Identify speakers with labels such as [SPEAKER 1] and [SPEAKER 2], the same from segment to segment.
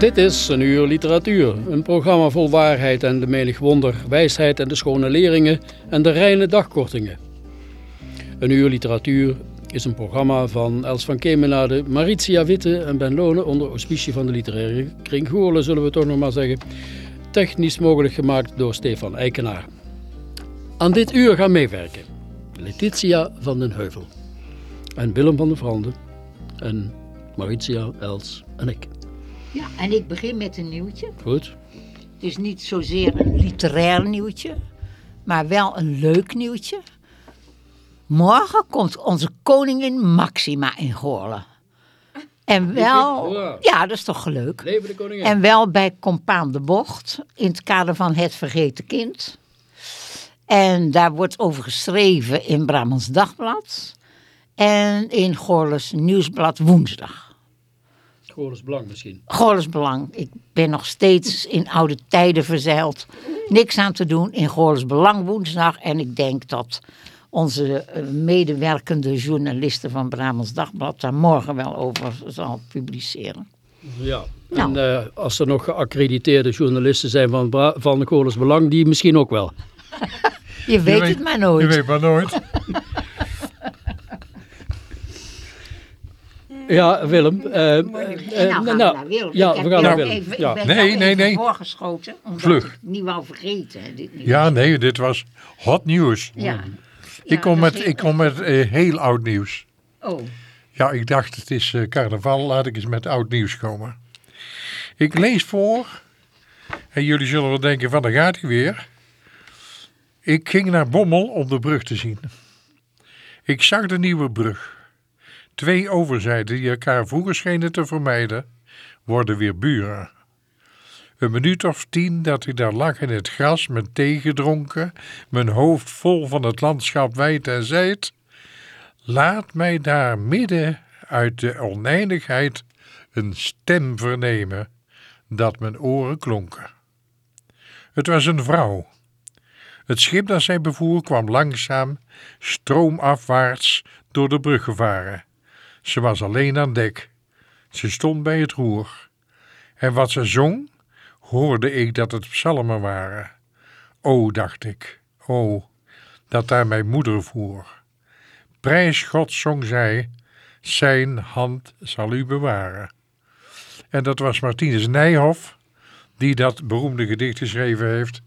[SPEAKER 1] Dit is een uur literatuur, een programma vol waarheid en de menig wonder, wijsheid en de schone leringen en de reine dagkortingen. Een uur literatuur is een programma van Els van Kemenade, Maritia Witte en Ben Lone onder auspicie van de literaire kring Goorlen, zullen we toch nog maar zeggen. Technisch mogelijk gemaakt door Stefan Eikenaar. Aan dit uur gaan meewerken Letitia van den Heuvel en Willem van der Vrande en Maritia, Els en ik.
[SPEAKER 2] Ja, en ik begin met een nieuwtje.
[SPEAKER 1] Goed?
[SPEAKER 2] Het is niet zozeer een literair nieuwtje, maar wel een leuk nieuwtje. Morgen komt onze koningin Maxima in Goorlen. En wel, ja, dat is toch leuk.
[SPEAKER 1] Leven de koningin.
[SPEAKER 2] En wel bij Compaan de Bocht, in het kader van Het Vergeten Kind. En daar wordt over geschreven in Brabants Dagblad en in Goorles Nieuwsblad Woensdag.
[SPEAKER 1] Goorles Belang misschien.
[SPEAKER 2] Goorles Belang. Ik ben nog steeds in oude tijden verzeild. Niks aan te doen in Goorles Belang woensdag. En ik denk dat onze eh, medewerkende journalisten van Brabants Dagblad daar morgen wel over zal publiceren.
[SPEAKER 1] Ja.
[SPEAKER 2] Nou.
[SPEAKER 1] En eh, als er nog geaccrediteerde journalisten zijn van, Bra- van Goorles Belang, die misschien ook wel.
[SPEAKER 2] Je weet
[SPEAKER 3] Je
[SPEAKER 2] het maar nooit.
[SPEAKER 3] Je weet maar nooit.
[SPEAKER 1] Ja, Willem. eh, eh,
[SPEAKER 2] nou,
[SPEAKER 1] eh,
[SPEAKER 2] gaan we
[SPEAKER 1] nou,
[SPEAKER 2] naar Willem.
[SPEAKER 1] Ja,
[SPEAKER 2] Ik heb
[SPEAKER 1] we gaan naar Willem.
[SPEAKER 2] Even,
[SPEAKER 1] Ja.
[SPEAKER 2] Ik ben
[SPEAKER 3] Nee, nee,
[SPEAKER 2] even
[SPEAKER 3] nee.
[SPEAKER 2] voorgeschoten, omdat
[SPEAKER 3] Vlug.
[SPEAKER 2] ik het niet wou vergeten. hè, dit nieuws.
[SPEAKER 3] Ja, nee, dit was hot nieuws.
[SPEAKER 2] Ja. Ja,
[SPEAKER 3] ik kom met, ik kom met eh, heel oud nieuws.
[SPEAKER 2] Oh,
[SPEAKER 3] Ja, ik dacht het is eh, carnaval, laat ik eens met oud nieuws komen. Ik lees voor, en jullie zullen wel denken van daar gaat hij weer. Ik ging naar Bommel om de brug te zien. Ik zag de nieuwe brug. Twee overzijden die elkaar vroeger schenen te vermijden, worden weer buren. Een minuut of tien dat ik daar lag in het gras met thee gedronken, mijn hoofd vol van het landschap wijd en zijd, Laat mij daar midden uit de oneindigheid een stem vernemen dat mijn oren klonken. Het was een vrouw. Het schip dat zij bevoer kwam langzaam, stroomafwaarts door de brug gevaren. Ze was alleen aan dek. Ze stond bij het roer. En wat ze zong, hoorde ik dat het psalmen waren. O, dacht ik, o, dat daar mijn moeder voer. Prijs God, zong zij, zijn hand zal u bewaren. En dat was Martinus Nijhoff, die dat beroemde gedicht geschreven heeft.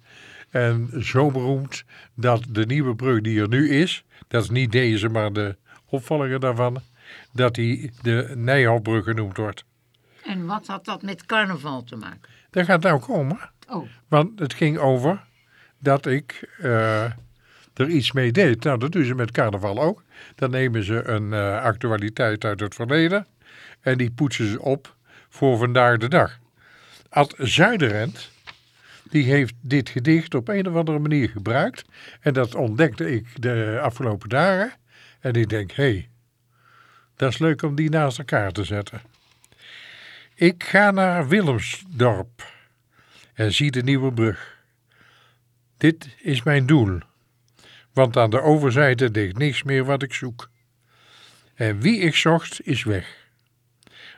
[SPEAKER 3] En zo beroemd dat de nieuwe brug die er nu is, dat is niet deze, maar de opvolger daarvan, dat die de Nijhoffbrug genoemd wordt.
[SPEAKER 2] en wat had dat met carnaval te maken?
[SPEAKER 3] Dat gaat nou komen.
[SPEAKER 2] Oh,
[SPEAKER 3] Want het ging over dat ik eh, er iets mee deed. Nou, dat doen ze met carnaval ook. Dan nemen ze een eh, actualiteit uit het verleden en die poetsen ze op voor vandaag de dag. Ad Zuiderend, die heeft dit gedicht op een of andere manier gebruikt. En dat ontdekte ik de afgelopen dagen. En ik denk, hé, hey, dat is leuk om die naast elkaar te zetten. Ik ga naar Willemsdorp en zie de nieuwe brug. Dit is mijn doel, want aan de overzijde ligt niks meer wat ik zoek. En wie ik zocht is weg.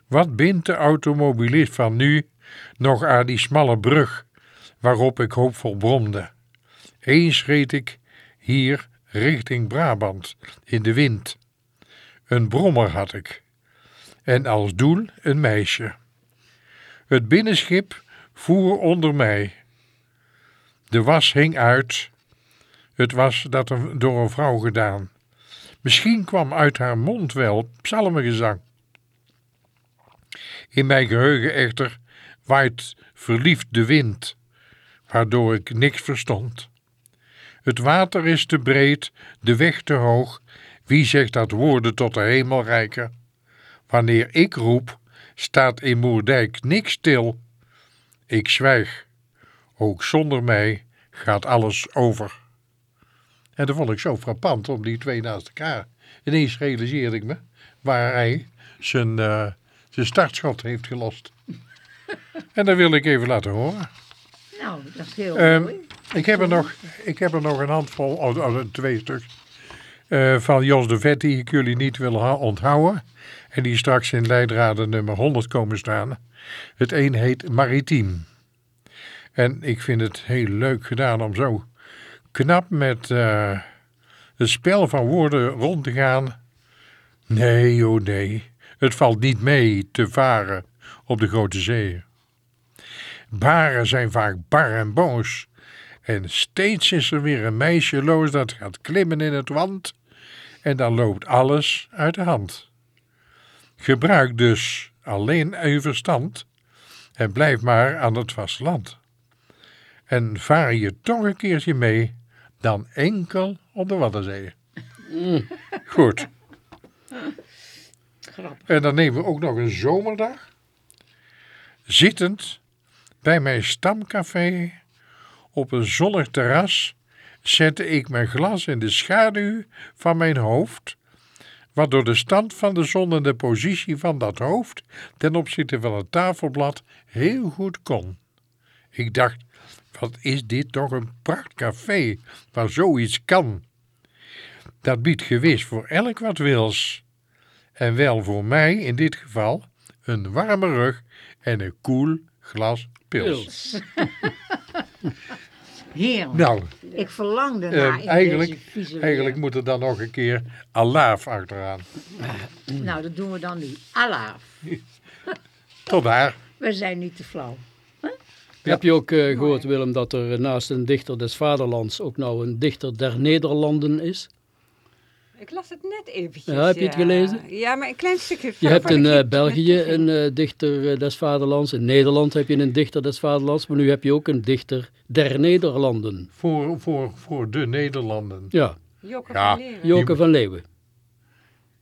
[SPEAKER 3] Wat bindt de automobilist van nu nog aan die smalle brug waarop ik hoopvol bromde? Eens reed ik hier richting Brabant in de wind. Een brommer had ik. En als doel een meisje. Het binnenschip voer onder mij. De was hing uit. Het was dat door een vrouw gedaan. Misschien kwam uit haar mond wel psalmengezang. In mijn geheugen echter waait verliefd de wind, waardoor ik niks verstond. Het water is te breed, de weg te hoog. Wie zegt dat woorden tot de hemel reiken? Wanneer ik roep, staat in Moerdijk niks stil. Ik zwijg. Ook zonder mij gaat alles over. En dat vond ik zo frappant om die twee naast elkaar. Ineens realiseerde ik me waar hij zijn, eh, zijn startschot heeft gelost. en dat wil ik even laten horen.
[SPEAKER 2] Nou, dat is heel
[SPEAKER 3] Ehm,
[SPEAKER 2] mooi.
[SPEAKER 3] ik, heb er nog, ik heb er nog een handvol, oh, oh, twee stuks, eh, van Jos de Vet die ik jullie niet wil onthouden. En die straks in leidraden nummer 100 komen staan. Het een heet Maritiem. En ik vind het heel leuk gedaan om zo knap met eh, het spel van woorden rond te gaan. Nee, oh nee, het valt niet mee te varen op de grote zeeën. Baren zijn vaak bar en boos. En steeds is er weer een meisje los dat gaat klimmen in het wand. En dan loopt alles uit de hand. Gebruik dus alleen uw verstand en blijf maar aan het vasteland. En vaar je toch een keertje mee, dan enkel op de Waddenzeeën. Goed.
[SPEAKER 2] Grappig.
[SPEAKER 3] En dan nemen we ook nog een zomerdag. Zittend bij mijn stamcafé op een zonnig terras zette ik mijn glas in de schaduw van mijn hoofd, wat door de stand van de zon en de positie van dat hoofd ten opzichte van het tafelblad heel goed kon. Ik dacht, wat is dit toch een prachtcafé waar zoiets kan. Dat biedt gewis voor elk wat wils. En wel voor mij in dit geval een warme rug en een koel glas pils.
[SPEAKER 1] Pils.
[SPEAKER 2] Heerlijk.
[SPEAKER 3] Nou,
[SPEAKER 2] ik verlangde
[SPEAKER 3] eh,
[SPEAKER 2] naar
[SPEAKER 3] eigenlijk,
[SPEAKER 2] deze vieze weer.
[SPEAKER 3] eigenlijk moet er dan nog een keer alaaf achteraan.
[SPEAKER 2] Nou, dat doen we dan nu. Allah.
[SPEAKER 3] Tot daar.
[SPEAKER 2] We zijn niet te flauw.
[SPEAKER 1] Heb je ook eh, gehoord, Willem, dat er naast een dichter des vaderlands ook nou een dichter der Nederlanden is?
[SPEAKER 4] Ik las het net eventjes.
[SPEAKER 1] Ja, heb je het gelezen?
[SPEAKER 4] Ja, maar een klein stukje.
[SPEAKER 1] Je hebt in eh,
[SPEAKER 4] ik-
[SPEAKER 1] België een eh, dichter eh, des vaderlands, in Nederland heb je een dichter des vaderlands, maar nu heb je ook een dichter der Nederlanden.
[SPEAKER 3] Voor, voor, voor de Nederlanden.
[SPEAKER 1] Ja,
[SPEAKER 4] Joke
[SPEAKER 3] Ja.
[SPEAKER 4] van Leeuwen.
[SPEAKER 1] Joke van Leeuwen.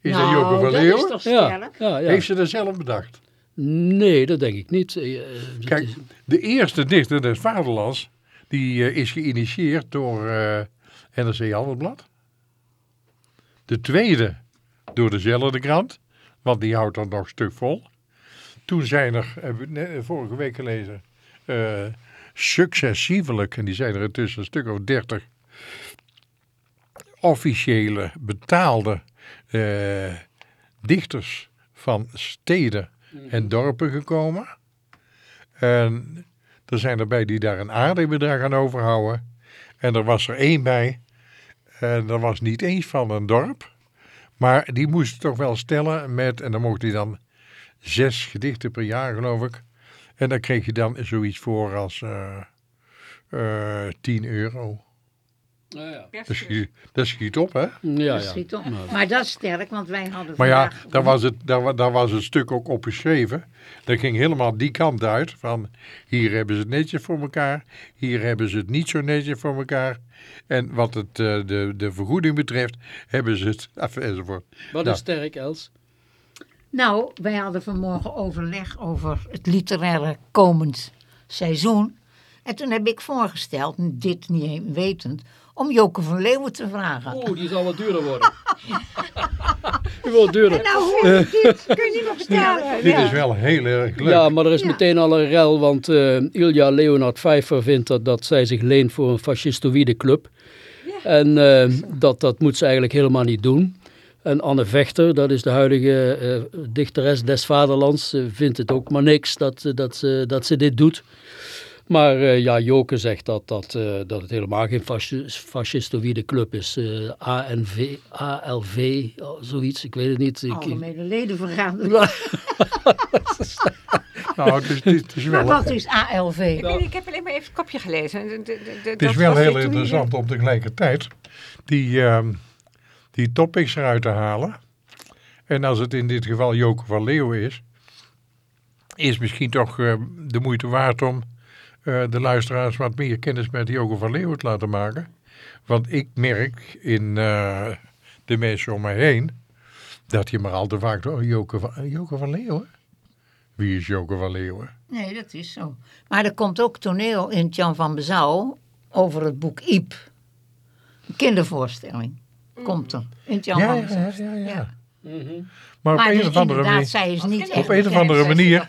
[SPEAKER 3] Is
[SPEAKER 2] nou,
[SPEAKER 3] dat Joke van
[SPEAKER 2] dat
[SPEAKER 3] Leeuwen?
[SPEAKER 2] is toch
[SPEAKER 1] Ja,
[SPEAKER 2] sterk?
[SPEAKER 1] ja, ja.
[SPEAKER 3] Heeft ze dat zelf bedacht?
[SPEAKER 1] Nee, dat denk ik niet.
[SPEAKER 3] Kijk, de eerste dichter des vaderlands, die is geïnitieerd door eh NRC Handelsblad. De tweede door dezelfde krant, want die houdt dan nog stuk vol. Toen zijn er, hebben we net, vorige week gelezen, eh, successievelijk, en die zijn er intussen een stuk of dertig, officiële, betaalde eh, dichters van steden en dorpen gekomen. En er zijn erbij die daar een aardig bedrag aan overhouden. En er was er één bij, en dat was niet eens van een dorp, maar die moest toch wel stellen met, en dan mocht hij dan zes gedichten per jaar geloof ik. En dan kreeg je dan zoiets voor als eh eh 10 euro.
[SPEAKER 1] Ah, ja.
[SPEAKER 3] Dat schiet, dat schiet op, hè?
[SPEAKER 1] Ja,
[SPEAKER 2] Dat
[SPEAKER 1] ja.
[SPEAKER 2] schiet op.
[SPEAKER 1] Nou,
[SPEAKER 2] Maar dat is sterk, want wij hadden
[SPEAKER 3] Maar ja, daar was, het, daar, daar was het stuk ook op geschreven. Dat ging helemaal die kant uit. Van hier hebben ze het netjes voor elkaar. Hier hebben ze het niet zo netjes voor elkaar. En wat het, eh, de, de vergoeding betreft, hebben ze het af- enzovoort.
[SPEAKER 1] Wat
[SPEAKER 3] Nou.
[SPEAKER 1] is sterk, Els?
[SPEAKER 2] Nou, wij hadden vanmorgen overleg over het literaire komend seizoen. En toen heb ik voorgesteld, dit niet wetend, om Joke van Leeuwen te vragen.
[SPEAKER 1] Oeh, die zal wat duurder worden. die wordt duurder.
[SPEAKER 2] Nou, hoe is dit? Kun je niet nog vertellen?
[SPEAKER 3] Dit is wel heel erg leuk.
[SPEAKER 1] Ja, maar er is
[SPEAKER 2] Ja.
[SPEAKER 1] meteen al een rel, want eh, Ilja Leonard Pfeiffer vindt dat, dat zij zich leent voor een fascistoïde club. En eh, dat, dat moet ze eigenlijk helemaal niet doen. En Anne Vechter, dat is de huidige eh, dichteres des vaderlands, eh, vindt het ook maar niks dat, eh, dat, ze, dat ze dit doet. Maar eh, ja, Joke zegt dat, dat, eh, dat het helemaal geen fasci- fascistoïde club is. Eh, ANV, ALV, oh, zoiets, ik weet het niet.
[SPEAKER 2] Algemene ledenvergadering.
[SPEAKER 3] Nou, het is, het is, is
[SPEAKER 2] Maar
[SPEAKER 3] wel,
[SPEAKER 2] wat is ALV?
[SPEAKER 4] Ik, weet niet, ik heb alleen maar even het kopje gelezen. De- de- de- de-
[SPEAKER 3] het
[SPEAKER 4] dat
[SPEAKER 3] is wel heel interessant om tegelijkertijd die, ehm, die topics eruit te halen. En als het in dit geval Joke van Leeuwen is, is misschien toch eh, de moeite waard om eh, de luisteraars wat meer kennis met Joke van Leeuwen te laten maken. Want ik merk in eh, de mensen om mij heen dat je maar al te vaak door Joke van, Joke van Leeuwen. Wie is Joke van Leeuwen?
[SPEAKER 2] Nee, dat is zo. Maar er komt ook toneel in Jan van Bezouw over het boek Iep. Een kindervoorstelling komt er in Jan
[SPEAKER 3] Ja,
[SPEAKER 2] van
[SPEAKER 3] ja,
[SPEAKER 2] Bezouw.
[SPEAKER 3] ja, ja, ja.
[SPEAKER 2] Ja.
[SPEAKER 3] Maar op
[SPEAKER 2] Maar
[SPEAKER 3] een manier...
[SPEAKER 2] zij is niet
[SPEAKER 4] Op
[SPEAKER 3] een of andere manier.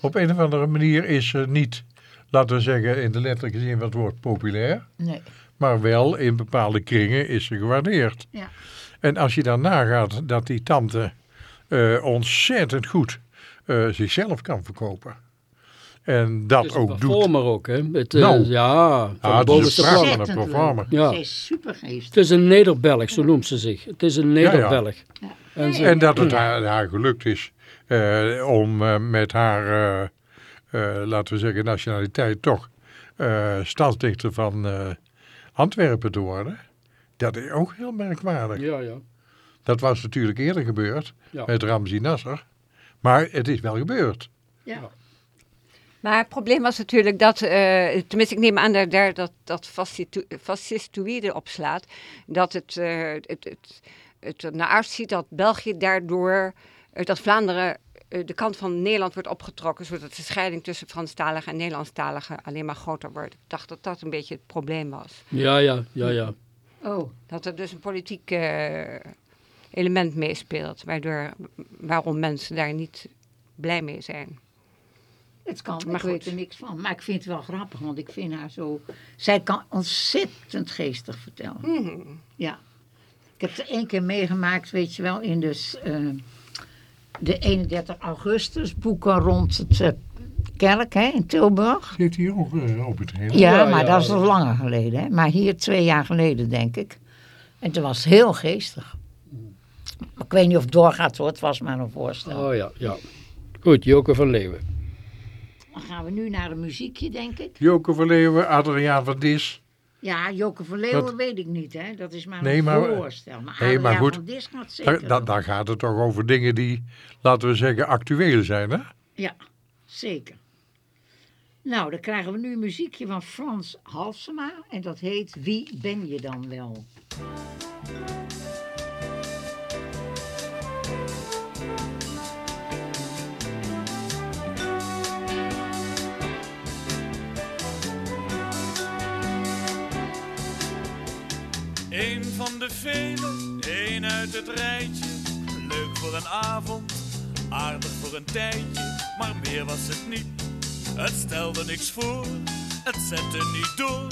[SPEAKER 3] Op een of andere manier is ze niet, laten we zeggen in de letterlijke zin van het woord populair,
[SPEAKER 2] Nee.
[SPEAKER 3] maar wel in bepaalde kringen is ze gewaardeerd.
[SPEAKER 2] Ja.
[SPEAKER 3] En als je dan nagaat dat die tante eh, ontzettend goed eh, zichzelf kan verkopen. En dat
[SPEAKER 1] het is een
[SPEAKER 3] ook doet.
[SPEAKER 1] performer ook, hè. Het, eh,
[SPEAKER 3] Nou.
[SPEAKER 1] ja, van
[SPEAKER 3] Ah,
[SPEAKER 1] de
[SPEAKER 3] het is
[SPEAKER 1] bovenste
[SPEAKER 3] een
[SPEAKER 1] plank.
[SPEAKER 3] performer.
[SPEAKER 1] Ja.
[SPEAKER 2] Zij is supergeest.
[SPEAKER 1] Het is een Nederbelg, zo noemt ze zich. Het is een Nederbelg. En ze,
[SPEAKER 3] En dat het haar, haar gelukt is eh, om met haar, laten we zeggen, nationaliteit toch eh stadsdichter van eh, Antwerpen te worden. Dat is ook heel merkwaardig.
[SPEAKER 1] ja, ja.
[SPEAKER 3] Dat was natuurlijk eerder gebeurd
[SPEAKER 1] Ja.
[SPEAKER 3] met Ramzi Nasser. Maar het is wel gebeurd.
[SPEAKER 2] Ja.
[SPEAKER 4] Maar het probleem was natuurlijk dat, eh, tenminste ik neem aan dat daar dat, dat fascisto- fascistoïde op slaat, dat het, eh, het, het, het, naar uitziet dat België daardoor, eh, dat Vlaanderen eh, de kant van Nederland wordt opgetrokken, zodat de scheiding tussen Franstaligen en Nederlandstaligen alleen maar groter wordt. Ik dacht dat dat een beetje het probleem was.
[SPEAKER 1] Ja, ja, ja, ja.
[SPEAKER 2] Oh,
[SPEAKER 4] Dat er dus een politiek eh, element meespeelt, waardoor, waarom mensen daar niet blij mee zijn.
[SPEAKER 2] het kan.
[SPEAKER 4] Maar
[SPEAKER 2] ik weet
[SPEAKER 4] goed.
[SPEAKER 2] er niks van. Maar ik vind het wel grappig, want ik vind haar zo... Zij kan ontzettend geestig vertellen.
[SPEAKER 4] Mhm.
[SPEAKER 2] Ja. Ik heb er één keer meegemaakt, weet je wel, in dus, eh, de 31 augustus boeken rond het eh, kerk hè, in Tilburg.
[SPEAKER 3] Zit hier ook uh, opgetreden?
[SPEAKER 2] Ja,
[SPEAKER 1] Ja,
[SPEAKER 2] maar
[SPEAKER 1] ja,
[SPEAKER 2] dat is
[SPEAKER 1] ja.
[SPEAKER 2] al langer geleden. Hè? Maar hier twee jaar geleden, denk ik. En toen was het heel geestig. Ik weet niet of het doorgaat hoor, het was maar een voorstel.
[SPEAKER 1] Oh ja, ja. Goed, Joke van Leeuwen.
[SPEAKER 2] Dan gaan we nu naar een muziekje, denk ik.
[SPEAKER 3] Joke van Leeuwen, Adriaan van Dis.
[SPEAKER 2] Ja, Joke van Leeuwen weet ik niet, hè. Dat is maar
[SPEAKER 3] Nee,
[SPEAKER 2] een
[SPEAKER 3] maar-
[SPEAKER 2] voorstel. Maar
[SPEAKER 3] Nee, maar goed.
[SPEAKER 2] gaat zeker
[SPEAKER 3] daar gaat het toch over dingen die, laten we zeggen, actueel zijn. Hè?
[SPEAKER 2] Ja, zeker. Nou, dan krijgen we nu een muziekje van Frans Halsema. En dat heet Wie ben je dan wel?
[SPEAKER 5] Van de velen, één uit het rijtje. Leuk voor een avond, aardig voor een tijdje, maar meer was het niet. Het stelde niks voor, het zette niet door.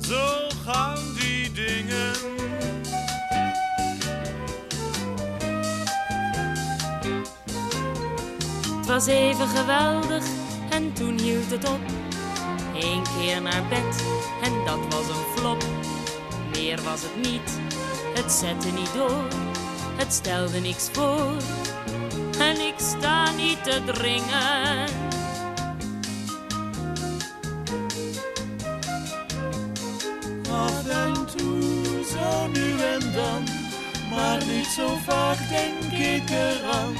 [SPEAKER 5] Zo gaan die dingen.
[SPEAKER 6] Het was even geweldig en toen hield het op. Eén keer naar bed en dat was een flop. Meer was het niet, het zette niet door, het stelde niks voor. En ik sta niet te dringen.
[SPEAKER 5] Af en toe, zo nu en dan, maar niet zo vaak denk ik eraan.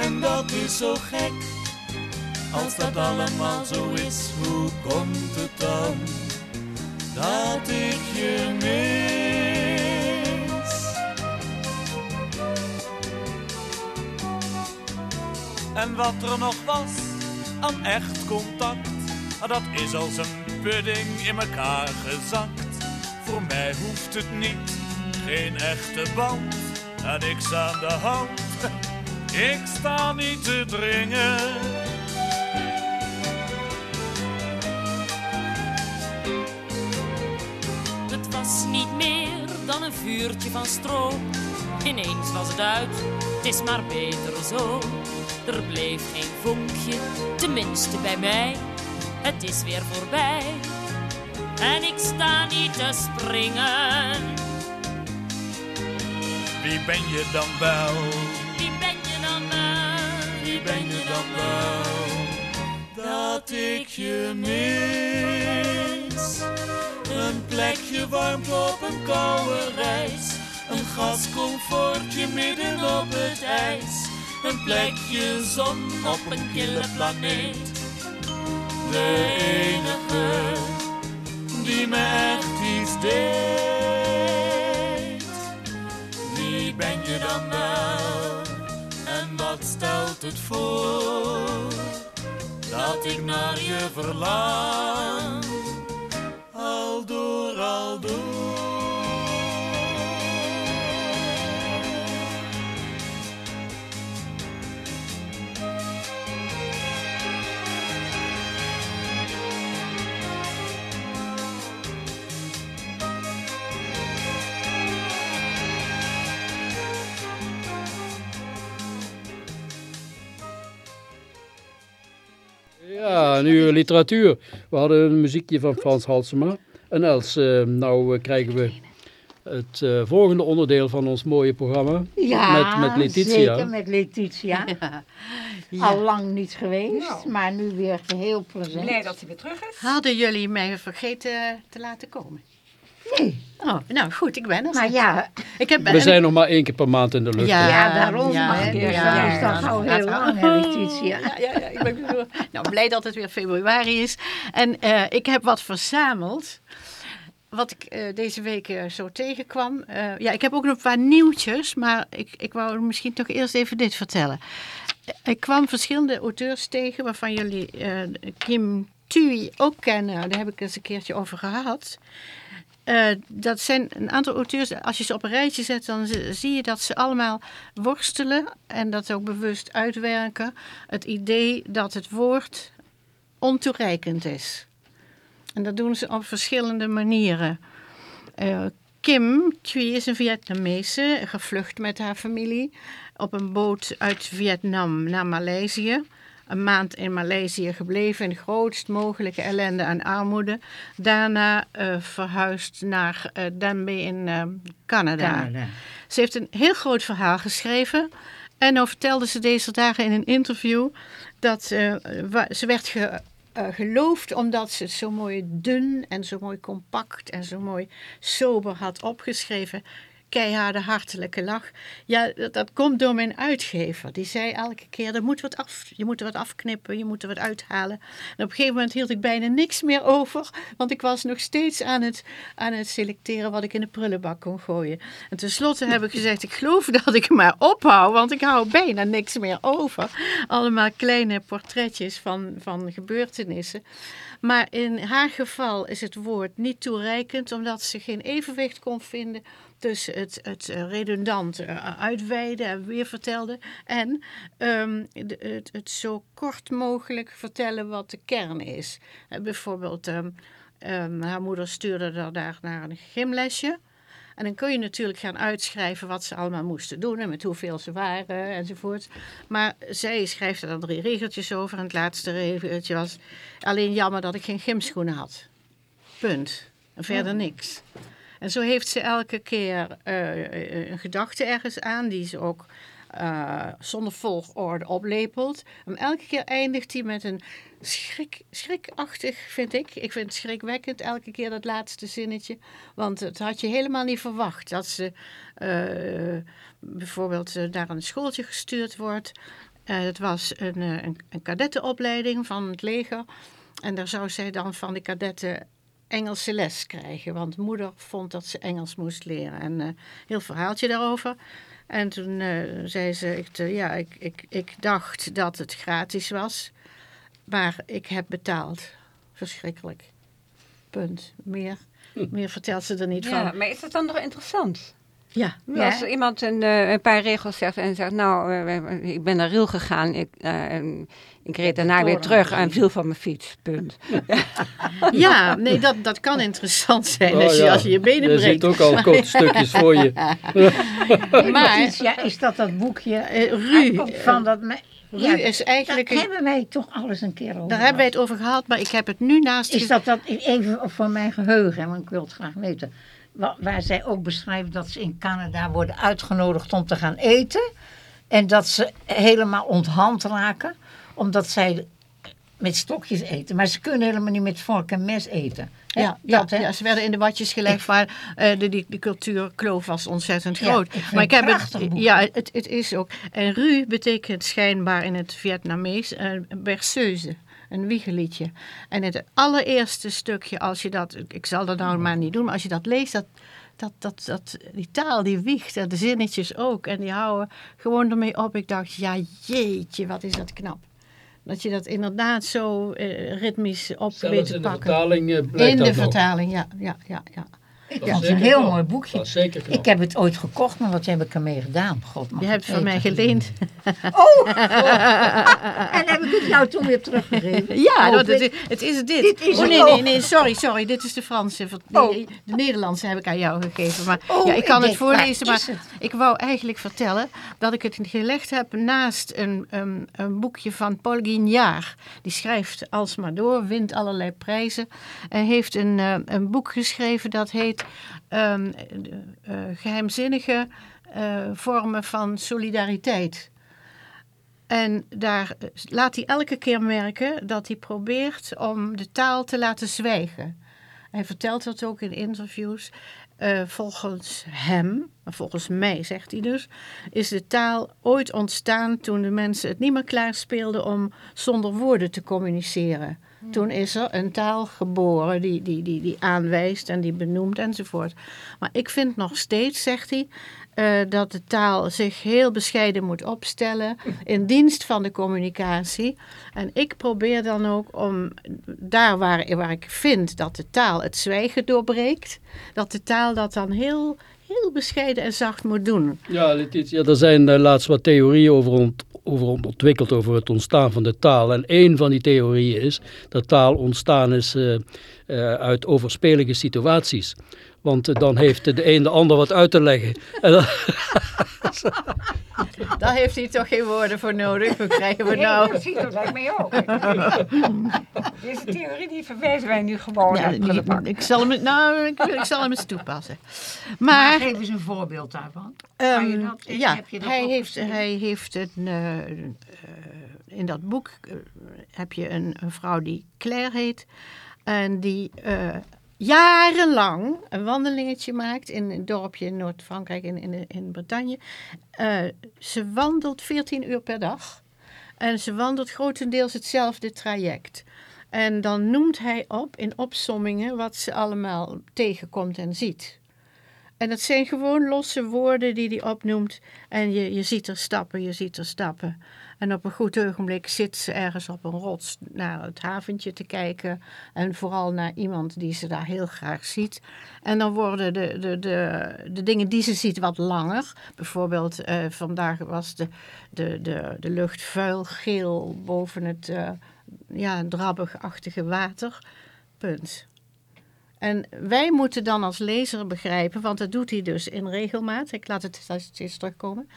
[SPEAKER 5] En dat is zo gek, als dat allemaal zo is, hoe komt het dan dat ik je mis? En wat er nog was aan echt contact, dat is als een pudding in elkaar gezakt. Voor mij hoeft het niet, geen echte band, en niks aan de hand. Ik sta niet te dringen.
[SPEAKER 6] Dan een vuurtje van stro. Ineens was het uit, het is maar beter zo. Er bleef geen vonkje, tenminste bij mij. het is weer voorbij. En ik sta niet te springen.
[SPEAKER 5] Wie ben je dan wel?
[SPEAKER 6] Wie ben je dan wel?
[SPEAKER 5] Wie ben je dan wel? Dat ik je mis. Een plekje warmte op een koude reis. Een gascomfortje midden op het ijs. Een plekje zon op een kille planeet. De enige die me echt iets deed. Wie ben je dan wel? En wat stelt het voor? Dat ik naar je verlang. Door, al.
[SPEAKER 1] Ja, nu literatuur. We hadden een muziekje van Frans Halsema. En Els, eh, nou eh, krijgen we het eh, volgende onderdeel van ons mooie programma.
[SPEAKER 2] Ja,
[SPEAKER 1] Met- met Letitia.
[SPEAKER 2] zeker met Letitia. Al lang niet geweest, maar nu weer geheel present.
[SPEAKER 4] Blij dat ze weer terug is.
[SPEAKER 7] Hadden jullie mij vergeten te laten komen?
[SPEAKER 2] Nee,
[SPEAKER 7] Oh, nou goed, ik ben er.
[SPEAKER 2] maar ja,
[SPEAKER 7] ik heb,
[SPEAKER 1] We zijn nog maar één keer per maand in de lucht.
[SPEAKER 7] Ja,
[SPEAKER 2] ja, daarom.
[SPEAKER 7] ja,
[SPEAKER 2] hè, dus
[SPEAKER 7] ja,
[SPEAKER 2] dat is
[SPEAKER 7] ja,
[SPEAKER 2] toch
[SPEAKER 7] ja,
[SPEAKER 2] al
[SPEAKER 7] ja,
[SPEAKER 2] heel
[SPEAKER 7] ja.
[SPEAKER 2] lang, hè.
[SPEAKER 7] Ja, ja, ja, ik ben nou, blij dat het weer februari is. En eh, ik heb wat verzameld. Wat ik eh, deze week eh, zo tegenkwam. Eh, ja, ik heb ook nog een paar nieuwtjes. Maar ik, ik wou misschien toch eerst even dit vertellen. Ik kwam verschillende auteurs tegen. Waarvan jullie eh, Kim Thuy ook kennen. Daar heb ik eens een keertje over gehad. Eh, dat zijn een aantal auteurs, als je ze op een rijtje zet, dan zi- zie je dat ze allemaal worstelen en dat ook bewust uitwerken. Het idee dat het woord ontoereikend is. En dat doen ze op verschillende manieren. Eh, Kim Thuy is een Vietnamese, gevlucht met haar familie op een boot uit Vietnam naar Maleisië. Een maand in Maleisië gebleven in grootst mogelijke ellende en armoede. Daarna eh, verhuisd naar eh Danby in eh, Canada.
[SPEAKER 2] Canada.
[SPEAKER 7] Ze heeft een heel groot verhaal geschreven. En nou vertelde ze deze dagen in een interview dat ze werd ge, geloofd omdat ze het zo mooi dun en zo mooi compact en zo mooi sober had opgeschreven. Keiharde hartelijke lach. Ja, dat, dat komt door mijn uitgever. Die zei elke keer, er moet wat af, je moet er wat afknippen, je moet er wat uithalen. En op een gegeven moment hield ik bijna niks meer over. Want ik was nog steeds aan het, aan het selecteren wat ik in de prullenbak kon gooien. En tenslotte heb ik gezegd, ik geloof dat ik maar ophoud. Want ik hou bijna niks meer over. Allemaal kleine portretjes van, van gebeurtenissen. Maar in haar geval is het woord niet toereikend, omdat ze geen evenwicht kon vinden tussen het, het eh, redundant eh, uitweiden en weer vertelde en ehm, het, het zo kort mogelijk vertellen wat de kern is. Eh, bijvoorbeeld, ehm, ehm, haar moeder stuurde haar daar naar een gymlesje. En dan kun je natuurlijk gaan uitschrijven wat ze allemaal moesten doen en met hoeveel ze waren enzovoort. Maar zij schrijft er dan drie regeltjes over. En het laatste regeltje was alleen jammer dat ik geen gymschoenen had. Punt. En verder niks. En zo heeft ze elke keer eh, een gedachte ergens aan die ze ook eh, zonder volgorde oplepelt. En elke keer eindigt hij met een schrik, schrikachtig, vind ik. Ik vind het schrikwekkend elke keer dat laatste zinnetje. Want het had je helemaal niet verwacht dat ze eh, bijvoorbeeld eh, naar een schooltje gestuurd wordt. Eh, het was een, eh, een, een kadettenopleiding van het leger. En daar zou zij dan van de kadetten Engelse les krijgen. Want moeder vond dat ze Engels moest leren. En een heel verhaaltje daarover. En toen eh, zei ze, ik, eh, ja, ik, ik, ik dacht dat het gratis was. Maar ik heb betaald. Verschrikkelijk. Punt. Meer, meer vertelt ze er niet
[SPEAKER 4] Ja,
[SPEAKER 7] van.
[SPEAKER 4] maar is dat dan nog interessant?
[SPEAKER 7] Ja.
[SPEAKER 4] Ja, Als iemand een, eh, een paar regels zegt en zegt, nou, eh, ik ben naar Riel gegaan, ik, eh, en ik reed daarna weer terug en viel van mijn fiets, punt.
[SPEAKER 7] Ja, nee, dat, dat kan interessant zijn
[SPEAKER 1] Oh,
[SPEAKER 7] als, je,
[SPEAKER 1] ja.
[SPEAKER 7] als je je benen breekt.
[SPEAKER 1] ziet ook al korte stukjes voor je.
[SPEAKER 7] Maar
[SPEAKER 2] ja, is dat dat boekje
[SPEAKER 7] Ru,
[SPEAKER 2] van dat... me-
[SPEAKER 7] Ru is eigenlijk...
[SPEAKER 2] daar
[SPEAKER 7] een-
[SPEAKER 2] hebben wij toch alles een keer over
[SPEAKER 7] daar hebben wij het over gehad, maar ik heb het nu naast...
[SPEAKER 2] Is dat, dat even voor mijn geheugen, want ik wil het graag weten. Wa- Waar zij ook beschrijft dat ze in Canada worden uitgenodigd om te gaan eten. En dat ze helemaal onthand raken, omdat zij met stokjes eten. Maar ze kunnen helemaal niet met vork en mes eten.
[SPEAKER 7] Ja,
[SPEAKER 2] dat,
[SPEAKER 7] ja, ze werden in de watjes gelegd, maar eh, de, die, die cultuurkloof was ontzettend
[SPEAKER 2] Ja,
[SPEAKER 7] groot.
[SPEAKER 2] ik
[SPEAKER 7] maar ik heb het,
[SPEAKER 2] boek.
[SPEAKER 7] ja, het, het is ook. En Ru betekent schijnbaar in het Vietnamees een berceuse, een wiegeliedje. En het allereerste stukje, als je dat, ik zal dat nou maar niet doen, maar als je dat leest, dat, dat, dat, dat, die taal die wiegt en de zinnetjes ook. En die houden gewoon ermee op. Ik dacht, ja jeetje, wat is dat knap. Dat je dat inderdaad zo eh, ritmisch op weet te
[SPEAKER 1] in de
[SPEAKER 7] pakken.
[SPEAKER 1] vertaling eh, blijkt
[SPEAKER 7] In
[SPEAKER 1] dat
[SPEAKER 7] de
[SPEAKER 1] nog.
[SPEAKER 7] vertaling, ja. ja, ja, ja.
[SPEAKER 1] Dat is
[SPEAKER 2] een heel
[SPEAKER 1] knap.
[SPEAKER 2] mooi boekje.
[SPEAKER 1] Dat is zeker knap.
[SPEAKER 2] Ik heb het ooit gekocht, maar wat heb ik ermee gedaan? God,
[SPEAKER 7] Je hebt het van mij geleend.
[SPEAKER 2] Oh, en heb ik het jou toen weer teruggegeven?
[SPEAKER 7] Ja,
[SPEAKER 2] Oh,
[SPEAKER 7] dat, het,
[SPEAKER 2] dit-
[SPEAKER 7] is, het is dit.
[SPEAKER 2] dit is
[SPEAKER 7] oh, nee, nee, nee, sorry, sorry. Dit is de Franse.
[SPEAKER 2] Oh.
[SPEAKER 7] De Nederlandse heb ik aan jou gegeven. Maar
[SPEAKER 2] Oh,
[SPEAKER 7] ja, ik
[SPEAKER 2] ik
[SPEAKER 7] kan het voorlezen, maar
[SPEAKER 2] het?
[SPEAKER 7] ik wou eigenlijk vertellen dat ik het gelegd heb naast een, een, een boekje van Paul Guignard. Die schrijft alsmaar door, wint allerlei prijzen. En heeft een, eh, een boek geschreven dat heet ehm, eh, Geheimzinnige eh, vormen van solidariteit. En daar eh, laat hij elke keer merken dat hij probeert om de taal te laten zwijgen. Hij vertelt dat ook in interviews. Volgens hem, volgens mij zegt hij dus, is de taal ooit ontstaan toen de mensen het niet meer klaar speelden om zonder woorden te communiceren. Toen is er een taal geboren die, die, die, die aanwijst en die benoemt enzovoort. Maar ik vind nog steeds, zegt hij, eh, dat de taal zich heel bescheiden moet opstellen in dienst van de communicatie. En ik probeer dan ook om daar waar, waar ik vind dat de taal het zwijgen doorbreekt, dat de taal dat dan heel, heel bescheiden en zacht moet doen.
[SPEAKER 1] Ja, Letitia, er zijn eh, laatst wat theorieën over, ont- over ontwikkeld over het ontstaan van de taal. En één van die theorieën is dat taal ontstaan is eh, eh, uit overspelige situaties. Want dan heeft de een de ander wat uit te leggen. En dan-
[SPEAKER 7] Daar heeft hij toch geen woorden voor nodig. Hoe krijgen we
[SPEAKER 4] Nee,
[SPEAKER 7] nou?
[SPEAKER 4] precies, dat lijkt mij ook. Deze theorie die verwijzen wij nu gewoon
[SPEAKER 7] Ja, ik, zal hem, nou, ik, ik zal hem eens toepassen.
[SPEAKER 2] Maar
[SPEAKER 7] Maar
[SPEAKER 2] geef eens een voorbeeld daarvan. Kan je dat-
[SPEAKER 7] ja,
[SPEAKER 2] heb je dat
[SPEAKER 7] hij heeft, hij heeft een, eh, eh, in dat boek eh, heb je een, een vrouw die Claire heet. En die eh, jarenlang een wandelingetje maakt in een dorpje in Noord-Frankrijk, in, in, in Bretagne. Eh, ze wandelt 14 uur per dag. En ze wandelt grotendeels hetzelfde traject. En dan noemt hij op in opsommingen wat ze allemaal tegenkomt en ziet. En dat zijn gewoon losse woorden die hij opnoemt. En je, je ziet er stappen, je ziet er stappen. En op een goed ogenblik zit ze ergens op een rots naar het haventje te kijken. En vooral naar iemand die ze daar heel graag ziet. En dan worden de, de, de, de dingen die ze ziet wat langer. Bijvoorbeeld eh, vandaag was de, de, de, de lucht vuil geel boven het eh, ja, drabbig-achtige water. Punt. En wij moeten dan als lezer begrijpen, want dat doet hij dus in regelmaat, ik laat het steeds terugkomen,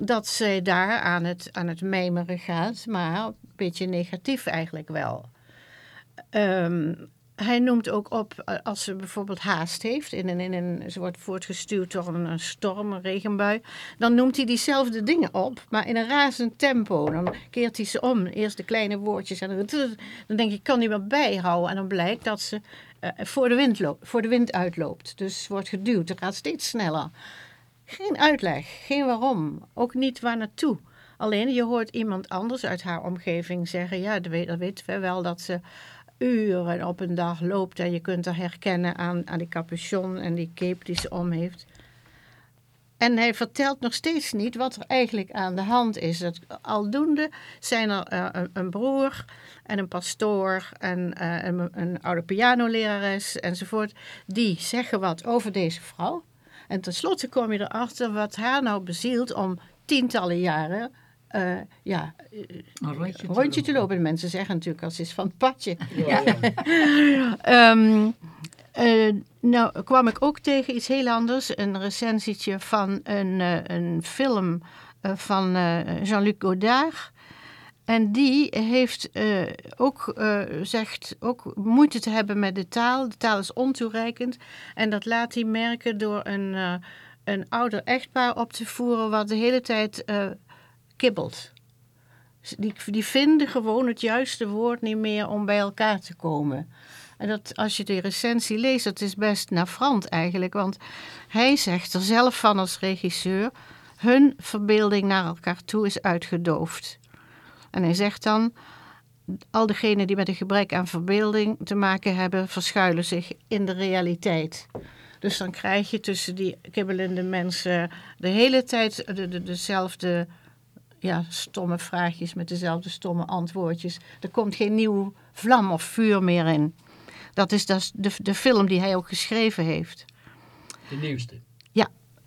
[SPEAKER 7] dat zij daar aan het, aan het mijmeren gaat, maar een beetje negatief eigenlijk wel. Ehm, hij noemt ook op eh, als ze bijvoorbeeld haast heeft, in een, in een, ze wordt voortgestuurd door een, storm, een regenbui, dan noemt hij diezelfde dingen op, maar in een razend tempo. Dan keert hij ze om, eerst de kleine woordjes en dan, dan denk ik, kan hij wel bijhouden. En dan blijkt dat ze eh, voor, de wind voor de wind uitloopt. Dus wordt geduwd, het gaat steeds sneller. Geen uitleg, geen waarom, ook niet waar naartoe. Alleen je hoort iemand anders uit haar omgeving zeggen, ja, dat weten we wel, dat ze uren op een dag loopt en je kunt haar herkennen aan, aan die capuchon en die cape die ze om heeft. En hij vertelt nog steeds niet wat er eigenlijk aan de hand is. Dat, aldoende zijn er eh, een, een broer en een pastoor en eh, een, een oude pianolerares enzovoort. Die zeggen wat over deze vrouw. En tenslotte kom je erachter wat haar nou bezielt om tientallen jaren eh, ja,
[SPEAKER 2] Een rondje te
[SPEAKER 7] rondje te
[SPEAKER 2] lopen.
[SPEAKER 7] lopen. En mensen zeggen natuurlijk als is van het padje.
[SPEAKER 1] Ja, ja.
[SPEAKER 7] Ehm, eh, nou kwam ik ook tegen iets heel anders. Een recensietje van een, eh, een film van Jean-Luc Godard. En die heeft eh, ook, eh, zegt ook moeite te hebben met de taal. De taal is ontoereikend. En dat laat hij merken door een, eh, een ouder echtpaar op te voeren... wat de hele tijd kibbelt. Die, die vinden gewoon het juiste woord niet meer om bij elkaar te komen. En dat, als je de recensie leest, dat is best navrant eigenlijk. Want hij zegt er zelf van als regisseur... hun verbeelding naar elkaar toe is uitgedoofd. En hij zegt dan... al degenen die met een gebrek aan verbeelding te maken hebben... verschuilen zich in de realiteit. Dus dan krijg je tussen die kibbelende mensen... de hele tijd de, de, dezelfde ja, stomme vraagjes... met dezelfde stomme antwoordjes. Er komt geen nieuw vlam of vuur meer in. Dat is dus de, de film die hij ook geschreven heeft.
[SPEAKER 1] De nieuwste.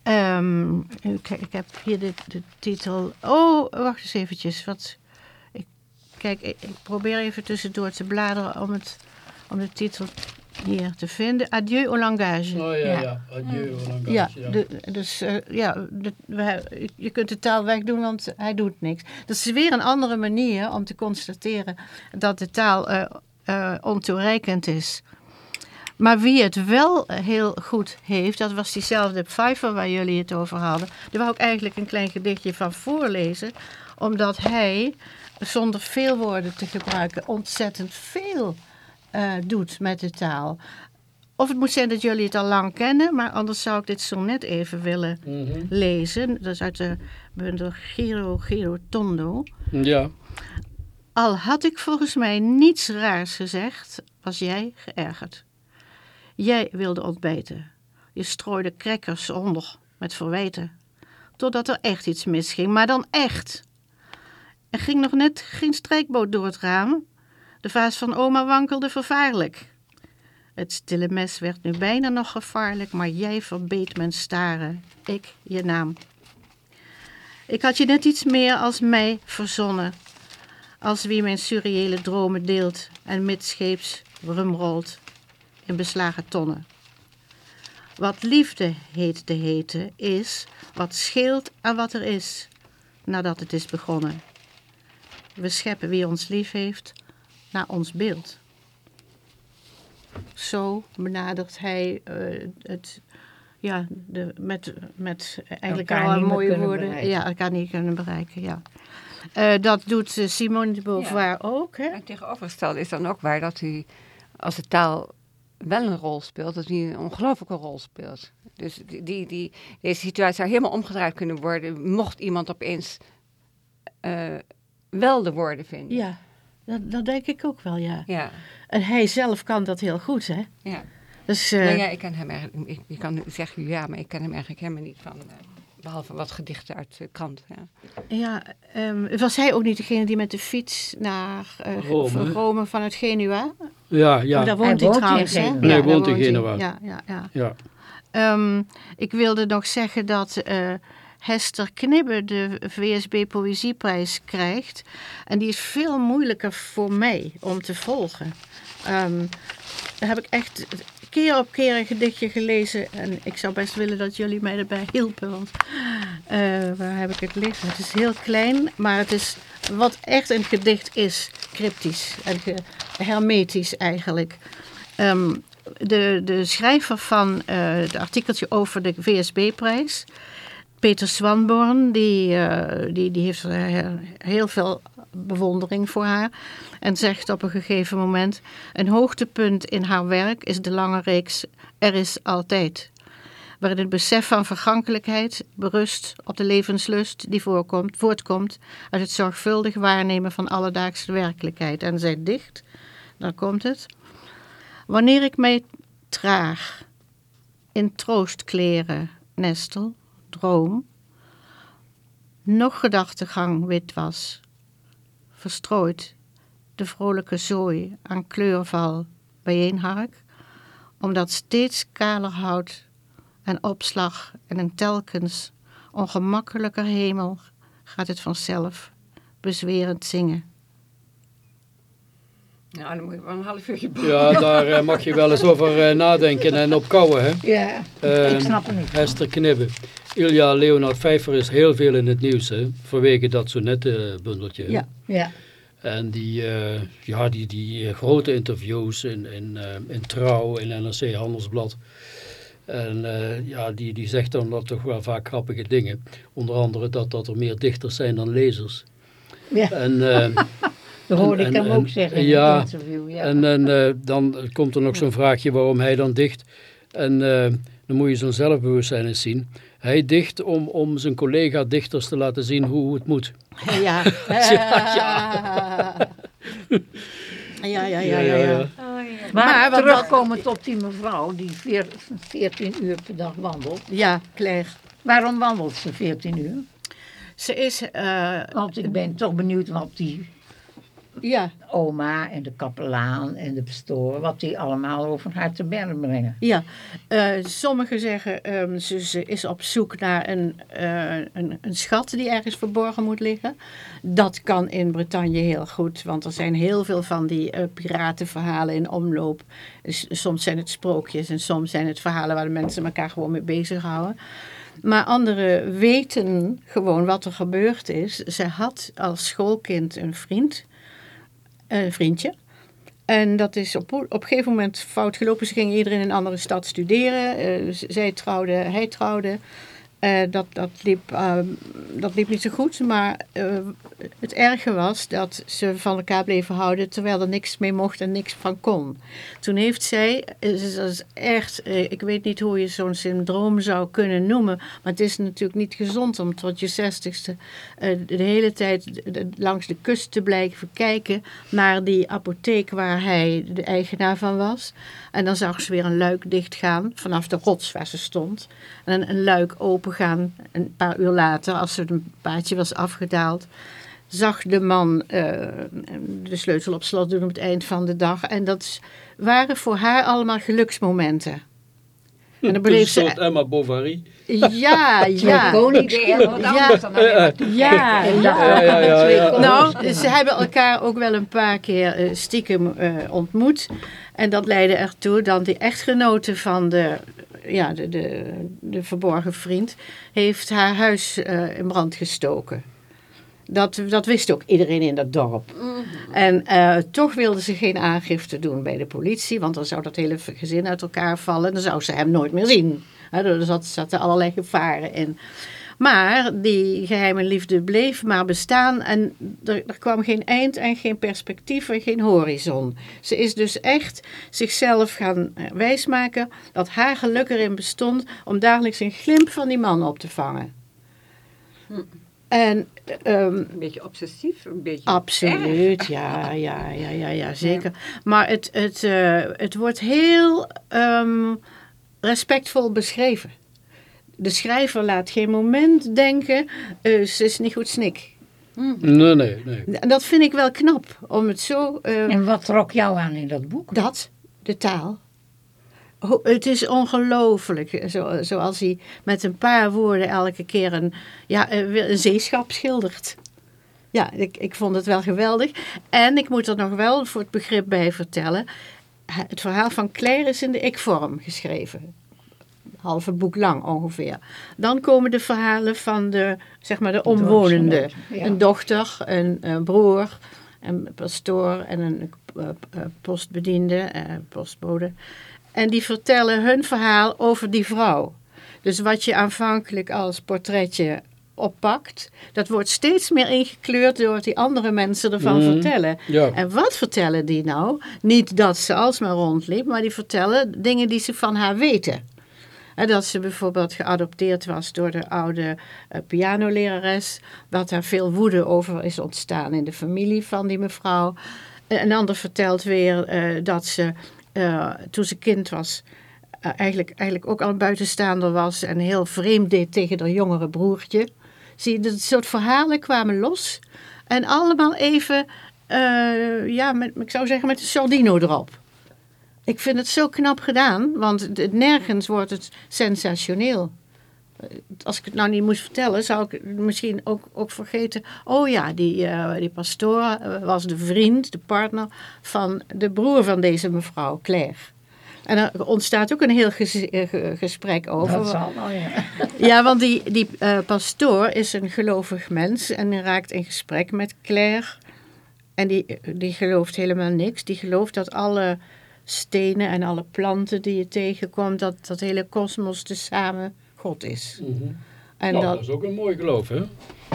[SPEAKER 7] Ehm, ik, ik heb hier de, de titel. Oh, wacht eens eventjes. Wat, kijk, ik, probeer even tussendoor te bladeren om, het, om de titel hier te vinden. Adieu au langage.
[SPEAKER 1] Oh ja,
[SPEAKER 2] Ja.
[SPEAKER 1] ja. Adieu,
[SPEAKER 7] Ja,
[SPEAKER 1] Gans, ja.
[SPEAKER 7] de, dus eh, ja, de, we- je kunt de taal wegdoen, want hij doet niks. Dat is weer een andere manier om te constateren dat de taal eh, ontoereikend is. Maar wie het wel heel goed heeft, dat was diezelfde Pfeiffer waar jullie het over hadden. Daar wou ik eigenlijk een klein gedichtje van voorlezen, omdat hij, zonder veel woorden te gebruiken, ontzettend veel eh, doet met de taal. Of het moet zijn dat jullie het al lang kennen, maar anders zou ik dit zo net even willen
[SPEAKER 1] Mhm.
[SPEAKER 7] lezen. Dat is uit de bundel Giro Giro Tondo.
[SPEAKER 1] Ja.
[SPEAKER 7] Al had ik volgens mij niets raars gezegd, was jij geërgerd. Jij wilde ontbijten. Je strooide crackers onder met verwijten. Totdat er echt iets misging, maar dan echt. Er ging nog net geen strijkboot door het raam. De vaas van oma wankelde vervaarlijk. Het stille mes werd nu bijna nog gevaarlijk, maar jij verbeet mijn staren. Ik, je naam. Ik had je net iets meer als mij verzonnen als wie mijn surreële dromen deelt en midscheeps rumrolt in beslagen tonnen. Wat liefde heet te heten is wat scheelt aan wat er is, nadat het is begonnen. We scheppen wie ons lief heeft naar ons beeld. Zo benadert hij eh, het, ja, de, met, met eigenlijk al mooie woorden.
[SPEAKER 2] bereiken.
[SPEAKER 7] Ja, elkaar niet kunnen bereiken, ja. Eh, dat doet eh, Simone de Beauvoir ook, hè?
[SPEAKER 4] En tegenovergestelde is dan ook waar dat hij, als de taal wel een rol speelt, dat hij een ongelooflijke rol speelt. Dus die, die, die, deze situatie zou helemaal omgedraaid kunnen worden, mocht iemand opeens eh, wel de woorden vinden.
[SPEAKER 7] Ja, dat, dat denk ik ook wel, ja.
[SPEAKER 4] Ja,
[SPEAKER 7] En hij zelf kan dat heel goed, hè?
[SPEAKER 4] ja.
[SPEAKER 7] Dus, eh,
[SPEAKER 4] Nou ja, ik ken hem eigenlijk, ik, je kan zeggen ja, maar ik ken hem eigenlijk helemaal niet van, eh, behalve wat gedichten uit de krant. Ja.
[SPEAKER 7] ja, ehm, was hij ook niet degene die met de fiets naar eh,
[SPEAKER 1] Rome,
[SPEAKER 7] van? Rome vanuit Genua?
[SPEAKER 1] Ja, ja.
[SPEAKER 7] Oh, daar woont
[SPEAKER 2] Hij
[SPEAKER 7] hij,
[SPEAKER 2] woont in
[SPEAKER 7] trouwens, hè?
[SPEAKER 1] Nee, hij
[SPEAKER 7] daar
[SPEAKER 1] woont in Genua.
[SPEAKER 7] Ja, ja, ja.
[SPEAKER 1] ja.
[SPEAKER 7] Ehm, ik wilde nog zeggen dat eh, Hester Knibbe de VSB Poëzieprijs krijgt. En die is veel moeilijker voor mij om te volgen. Ehm, daar heb ik echt keer op keer een gedichtje gelezen. En ik zou best willen dat jullie mij erbij hielpen. Want eh, waar heb ik het liggen? Het is heel klein, maar het is wat echt een gedicht is. Cryptisch en hermetisch eigenlijk. Ehm, de, de schrijver van eh, het artikeltje over de VSB-prijs, Peter Swanborn, die, eh, die, die heeft heel veel bewondering voor haar. En zegt op een gegeven moment: Een hoogtepunt in haar werk is de lange reeks Er is altijd. Waarin het besef van vergankelijkheid berust op de levenslust die voorkomt, voortkomt uit het zorgvuldig waarnemen van alledaagse werkelijkheid. En zij dicht, dan komt het. Wanneer ik mij traag in troostkleren nestel, droom, nog gedachtegang wit was, verstrooid de vrolijke zooi aan kleurval bijeenhark, omdat steeds kaler hout en opslag en een telkens ongemakkelijker hemel gaat het vanzelf bezwerend zingen.
[SPEAKER 4] Ja, dan moet je wel een half uurtje
[SPEAKER 1] Ja, daar eh, mag je wel eens over eh, nadenken en op kouwen, hè?
[SPEAKER 2] Ja,
[SPEAKER 1] Eh,
[SPEAKER 2] ik snap het niet.
[SPEAKER 1] Hester Knibbe. Ilja Leonard Vijver is heel veel in het nieuws, hè? Vanwege dat sonnettenbundeltje. hè?
[SPEAKER 7] Ja.
[SPEAKER 2] Ja.
[SPEAKER 1] En die, eh, ja, die, die eh, grote interviews in, in, eh, in Trouw, in NRC Handelsblad. En eh, ja, die, die zegt dan dat toch wel vaak grappige dingen. Onder andere dat, dat er meer dichters zijn dan lezers.
[SPEAKER 2] Ja.
[SPEAKER 1] En, eh,
[SPEAKER 2] Dat hoorde
[SPEAKER 1] en-
[SPEAKER 2] ik hem
[SPEAKER 1] en-
[SPEAKER 2] ook zeggen in
[SPEAKER 1] ja,
[SPEAKER 2] het interview. Ja.
[SPEAKER 1] en, en eh, dan komt er nog zo'n vraagje waarom hij dan dicht. En eh, dan moet je zo'n zelfbewustzijn eens zien. Hij dicht om, om zijn collega-dichters te laten zien hoe, het moet.
[SPEAKER 7] Ja. Ja, ja, ja, ja. ja.
[SPEAKER 2] maar
[SPEAKER 7] maar wat-
[SPEAKER 2] terugkomend op die mevrouw die veer- 14 uur per dag wandelt.
[SPEAKER 7] Ja, Claire.
[SPEAKER 2] Waarom wandelt ze 14 uur?
[SPEAKER 7] Ze is, eh,
[SPEAKER 2] Want ik ben toch benieuwd wat die
[SPEAKER 7] ja,
[SPEAKER 2] oma en de kapelaan en de pastoor, wat die allemaal over haar te bergen brengen.
[SPEAKER 7] ja. Eh, sommigen zeggen, ehm, ze, ze is op zoek naar een, eh, een, een schat die ergens verborgen moet liggen. Dat kan in Bretagne heel goed, want er zijn heel veel van die eh, piratenverhalen in omloop. S- soms zijn het sprookjes en soms zijn het verhalen waar de mensen elkaar gewoon mee bezighouden. Maar anderen weten gewoon wat er gebeurd is. Ze had als schoolkind een vriend, een vriendje. En dat is op, op een gegeven moment fout gelopen. Ze gingen iedereen in een andere stad studeren. Eh, zij trouwde, hij trouwde. Eh, dat, dat, liep, eh, dat liep niet zo goed. Maar eh, het erge was dat ze van elkaar bleven houden terwijl er niks mee mocht en niks van kon. Toen heeft zij, eh, dat is echt, eh, ik weet niet hoe je zo'n syndroom zou kunnen noemen. Maar het is natuurlijk niet gezond om tot je zestigste eh, de hele tijd langs de kust te blijven kijken naar die apotheek waar hij de eigenaar van was. En dan zag ze weer een luik dichtgaan vanaf de rots waar ze stond. En een luik een paar uur later, als er een paadje was afgedaald. Zag de man eh, de sleutel op slot doen op het eind van de dag. En dat waren voor haar allemaal geluksmomenten. En dan
[SPEAKER 1] een
[SPEAKER 7] beleef
[SPEAKER 1] soort
[SPEAKER 7] ze.
[SPEAKER 1] Emma Bovary.
[SPEAKER 7] Ja, ja.
[SPEAKER 2] Koningskind.
[SPEAKER 7] Ja, ja, ja.
[SPEAKER 1] Ja, ja, ja, ja.
[SPEAKER 7] Nou, ze hebben elkaar ook wel een paar keer eh, stiekem eh, ontmoet. En dat leidde ertoe dat die echtgenote van de, ja, de, de, de verborgen vriend... heeft haar huis eh, in brand gestoken. Dat, dat wist ook iedereen in dat dorp. En eh, toch wilde ze geen aangifte doen bij de politie, want dan zou dat hele gezin uit elkaar vallen en dan zou ze hem nooit meer zien. Hè, er zat, zaten allerlei gevaren in. Maar die geheime liefde bleef maar bestaan en er, er kwam geen eind en geen perspectief en geen horizon. Ze is dus echt zichzelf gaan eh, wijsmaken dat haar geluk erin bestond om dagelijks een glimp van die man op te vangen. En ehm,
[SPEAKER 4] Een beetje obsessief, een beetje...
[SPEAKER 7] Absoluut, ja, ja, ja, ja, ja, zeker. Maar het, het, eh, het wordt heel ehm, respectvol beschreven. De schrijver laat geen moment denken, eh, ze is niet goed snik.
[SPEAKER 1] Nee, nee, nee.
[SPEAKER 7] En dat vind ik wel knap, om het zo... eh,
[SPEAKER 2] En wat trok jou aan in dat boek?
[SPEAKER 7] dat, de taal. Ho- Het is ongelooflijk, zo, zoals hij met een paar woorden elke keer een, ja, een een zeeschap schildert. Ja, ik, ik vond het wel geweldig. En ik moet er nog wel voor het begrip bij vertellen. Het verhaal van Claire is in de ik-vorm geschreven. Half een boek lang ongeveer. Dan komen de verhalen van de, zeg maar de omwonenden.
[SPEAKER 2] Ja.
[SPEAKER 7] Een dochter, een, eh, broer, een pastoor en een eh, eh, postbediende, postbode. En die vertellen hun verhaal over die vrouw. Dus wat je aanvankelijk als portretje oppakt, dat wordt steeds meer ingekleurd door wat die andere mensen ervan
[SPEAKER 1] Mhm.
[SPEAKER 7] vertellen.
[SPEAKER 1] Ja.
[SPEAKER 7] En wat vertellen die nou? Niet dat ze alsmaar rondliep, maar die vertellen dingen die ze van haar weten. Dat ze bijvoorbeeld geadopteerd was door de oude eh, pianolerares. Dat daar veel woede over is ontstaan in de familie van die mevrouw. Eh, Een ander vertelt weer eh, dat ze toen ze kind was... eigenlijk, eigenlijk ook al een buitenstaander was... en heel vreemd deed tegen haar jongere broertje. Zie dat soort verhalen kwamen los. En allemaal even, ja, met, ik zou zeggen met een sordino erop. Ik vind het zo knap gedaan, want nergens wordt het sensationeel. Eh, Als ik het nou niet moest vertellen, zou ik misschien ook, ook vergeten. Oh ja, die, eh, die pastoor eh, was de vriend, de partner van de broer van deze mevrouw, Claire. En er ontstaat ook een heel gesprek over.
[SPEAKER 2] Dat zal wel, ja.
[SPEAKER 7] Ja, want die, die pastoor is een gelovig mens en raakt in gesprek met Claire. En die, die gelooft helemaal niks. Die gelooft dat alle stenen en alle planten die je tegenkomt, dat dat hele kosmos tezamen God is. En
[SPEAKER 1] nou,
[SPEAKER 7] dat,
[SPEAKER 1] dat is ook een mooi geloof, hè?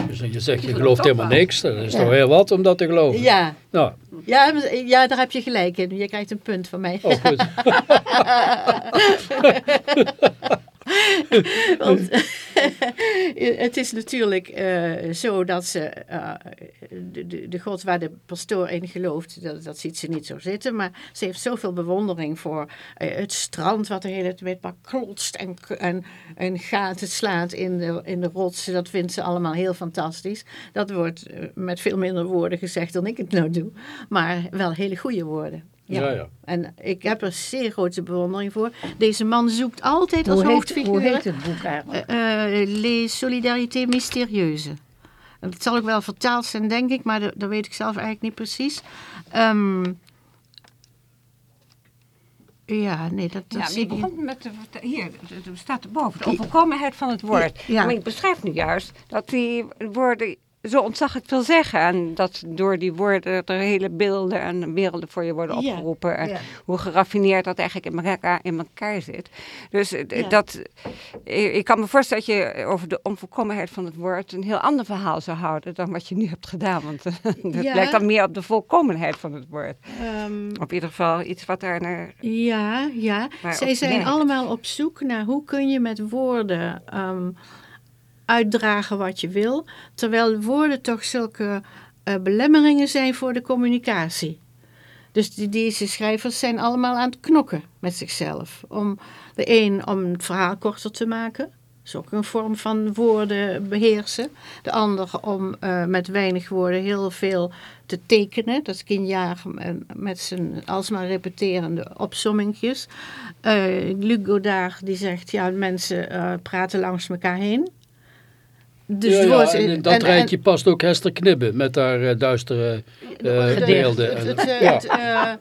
[SPEAKER 1] Dus je zegt, je gelooft helemaal niks. Dat is
[SPEAKER 7] Ja.
[SPEAKER 1] toch heel wat om dat te geloven.
[SPEAKER 7] ja,
[SPEAKER 1] Nou,
[SPEAKER 7] ja, ja, daar heb je gelijk in. Je krijgt een punt van mij.
[SPEAKER 1] oh, goed.
[SPEAKER 7] Want het is natuurlijk eh, zo dat ze, eh, de, de, de God waar de pastoor in gelooft, dat, dat ziet ze niet zo zitten. Maar ze heeft zoveel bewondering voor eh, het strand, wat de hele tijd maar klotst en, en, en gaten slaat in de, in de rotsen. Dat vindt ze allemaal heel fantastisch. Dat wordt met veel minder woorden gezegd dan ik het nou doe. Maar wel hele goede woorden.
[SPEAKER 1] Ja, ja.
[SPEAKER 7] En ik heb er zeer grote bewondering voor. Deze man zoekt altijd als
[SPEAKER 2] Hoe heet,
[SPEAKER 7] hoofdfiguur...
[SPEAKER 2] hoe heet het boek eigenlijk?
[SPEAKER 7] Eh, eh, Les Solidarités Mysterieuses. En Dat zal ook wel vertaald zijn, denk ik, maar dat, dat weet ik zelf eigenlijk niet precies. Ehm, ja, nee, dat, dat
[SPEAKER 4] Ja,
[SPEAKER 7] zie
[SPEAKER 4] je
[SPEAKER 7] ik
[SPEAKER 4] begon met de, hier, er staat erboven, de onvolkomenheid van het woord.
[SPEAKER 7] Ja.
[SPEAKER 4] Maar je beschrijft nu juist dat die woorden zo ontzaglijk veel zeggen. En dat door die woorden er hele beelden en werelden voor je worden
[SPEAKER 7] Ja,
[SPEAKER 4] opgeroepen. En
[SPEAKER 7] ja.
[SPEAKER 4] hoe geraffineerd dat eigenlijk in elkaar, in elkaar zit. Dus eh,
[SPEAKER 7] Ja.
[SPEAKER 4] dat, eh, ik kan me voorstellen dat je over de onvolkomenheid van het woord een heel ander verhaal zou houden dan wat je nu hebt gedaan. Want eh, dat
[SPEAKER 7] Ja.
[SPEAKER 4] lijkt dan meer op de volkomenheid van het woord.
[SPEAKER 7] Ehm,
[SPEAKER 4] Op ieder geval iets wat daar naar...
[SPEAKER 7] Ja, ja. Zij zijn allemaal op zoek naar hoe kun je met woorden ehm, uitdragen wat je wil. Terwijl woorden toch zulke eh, belemmeringen zijn voor de communicatie. Dus die, deze schrijvers zijn allemaal aan het knokken met zichzelf. Om de een om het verhaal korter te maken. Dat is ook een vorm van woorden beheersen. De ander om eh, met weinig woorden heel veel te tekenen. Dat is Kinjaar met zijn alsmaar repeterende opsommingjes. Eh Luc Godard die zegt, ja, mensen eh, praten langs elkaar heen. Dus
[SPEAKER 1] ja,
[SPEAKER 7] het
[SPEAKER 1] ja,
[SPEAKER 7] woord-
[SPEAKER 1] en in dat
[SPEAKER 7] en- en-
[SPEAKER 1] rijtje past ook Hester Knibbe met haar eh, duistere eh
[SPEAKER 7] de-
[SPEAKER 1] beelden.
[SPEAKER 7] het-
[SPEAKER 1] En-
[SPEAKER 7] het, eh,
[SPEAKER 1] ja,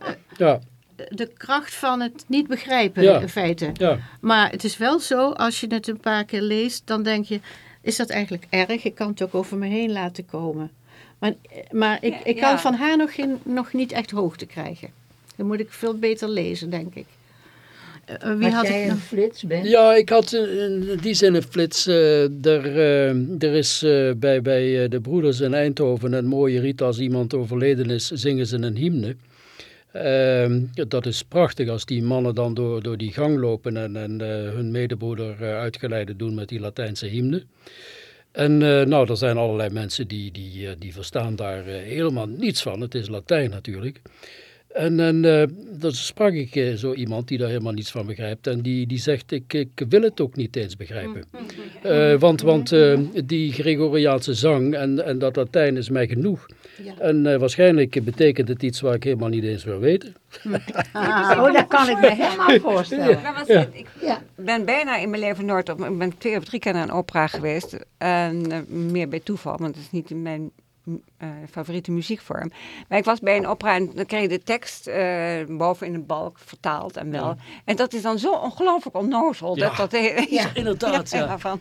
[SPEAKER 7] het,
[SPEAKER 1] ja,
[SPEAKER 7] de kracht van het niet begrijpen
[SPEAKER 1] Ja.
[SPEAKER 7] in feite.
[SPEAKER 1] ja.
[SPEAKER 7] Maar het is wel zo, als je het een paar keer leest, dan denk je, is dat eigenlijk erg? Ik kan het ook over me heen laten komen. Maar, maar ik, ik kan
[SPEAKER 4] Ja.
[SPEAKER 7] van haar nog, geen, nog niet echt hoogte krijgen. Dan moet ik veel beter lezen, denk ik. Eh, wie
[SPEAKER 2] Had
[SPEAKER 7] had
[SPEAKER 2] jij
[SPEAKER 7] ik
[SPEAKER 2] een
[SPEAKER 7] nog?
[SPEAKER 2] flits, Ben?
[SPEAKER 1] Ja, ik had in die zin een flits. eh, er, eh, er is eh, bij, bij eh, de broeders in Eindhoven een mooie riet als iemand overleden is, zingen ze een hymne. Ehm, dat is prachtig als die mannen dan door, door die gang lopen en, en eh, hun medebroeder eh, uitgeleide doen met die Latijnse hymne. En eh, nou, er zijn allerlei mensen die, die, eh, die verstaan daar helemaal niets van. Het is Latijn natuurlijk. En, en eh, dan sprak ik eh, zo iemand die daar helemaal niets van begrijpt. En die, die zegt, ik, ik wil het ook niet eens begrijpen. Eh, want want eh, die Gregoriaanse zang en, en dat Latijn is mij genoeg.
[SPEAKER 7] Ja.
[SPEAKER 1] En eh, waarschijnlijk betekent het iets waar ik helemaal niet eens wil weten.
[SPEAKER 2] Oh, dat kan ik me helemaal voorstellen.
[SPEAKER 4] Het. Ik
[SPEAKER 2] Ja.
[SPEAKER 4] ben bijna in mijn leven nooit op. Ik ben twee of drie keer naar een opera geweest. En meer bij toeval, want het is niet in mijn eh, favoriete muziekvorm. Maar ik was bij een opera en dan kreeg je de tekst eh, boven in een balk vertaald en wel. En dat is dan zo ongelooflijk onnozel. Dat
[SPEAKER 1] Ja.
[SPEAKER 4] dat de-
[SPEAKER 2] Ja.
[SPEAKER 1] Inderdaad, ja.
[SPEAKER 4] van,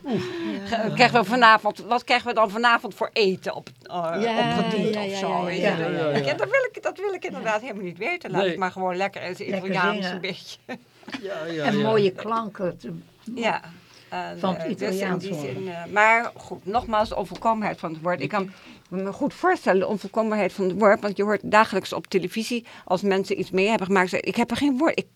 [SPEAKER 4] ge- krijgen we vanavond, wat krijgen we dan vanavond voor eten op, uh,
[SPEAKER 7] Ja,
[SPEAKER 4] opgediend
[SPEAKER 7] ja,
[SPEAKER 4] of zo?
[SPEAKER 7] ja,
[SPEAKER 4] weet
[SPEAKER 7] ja,
[SPEAKER 4] je?
[SPEAKER 1] ja, ja, ja.
[SPEAKER 4] Ja, dat, wil ik, dat wil ik inderdaad helemaal niet weten. Laat
[SPEAKER 1] Nee.
[SPEAKER 4] maar gewoon lekker in het
[SPEAKER 2] Lekker
[SPEAKER 4] Italiaans een beetje.
[SPEAKER 1] Ja, ja,
[SPEAKER 2] En
[SPEAKER 1] ja.
[SPEAKER 2] mooie klanken. te-
[SPEAKER 4] Ja. En,
[SPEAKER 2] Van het
[SPEAKER 4] eh, dus in
[SPEAKER 2] Italiaans
[SPEAKER 4] die
[SPEAKER 2] horen.
[SPEAKER 4] zin, eh, maar goed, nogmaals, de onvolkomenheid van het woord. Ik kan me goed voorstellen, de onvolkomenheid van het woord. Want je hoort dagelijks op televisie, als mensen iets mee hebben gemaakt. zeggen, Ik heb er geen woord. Ik,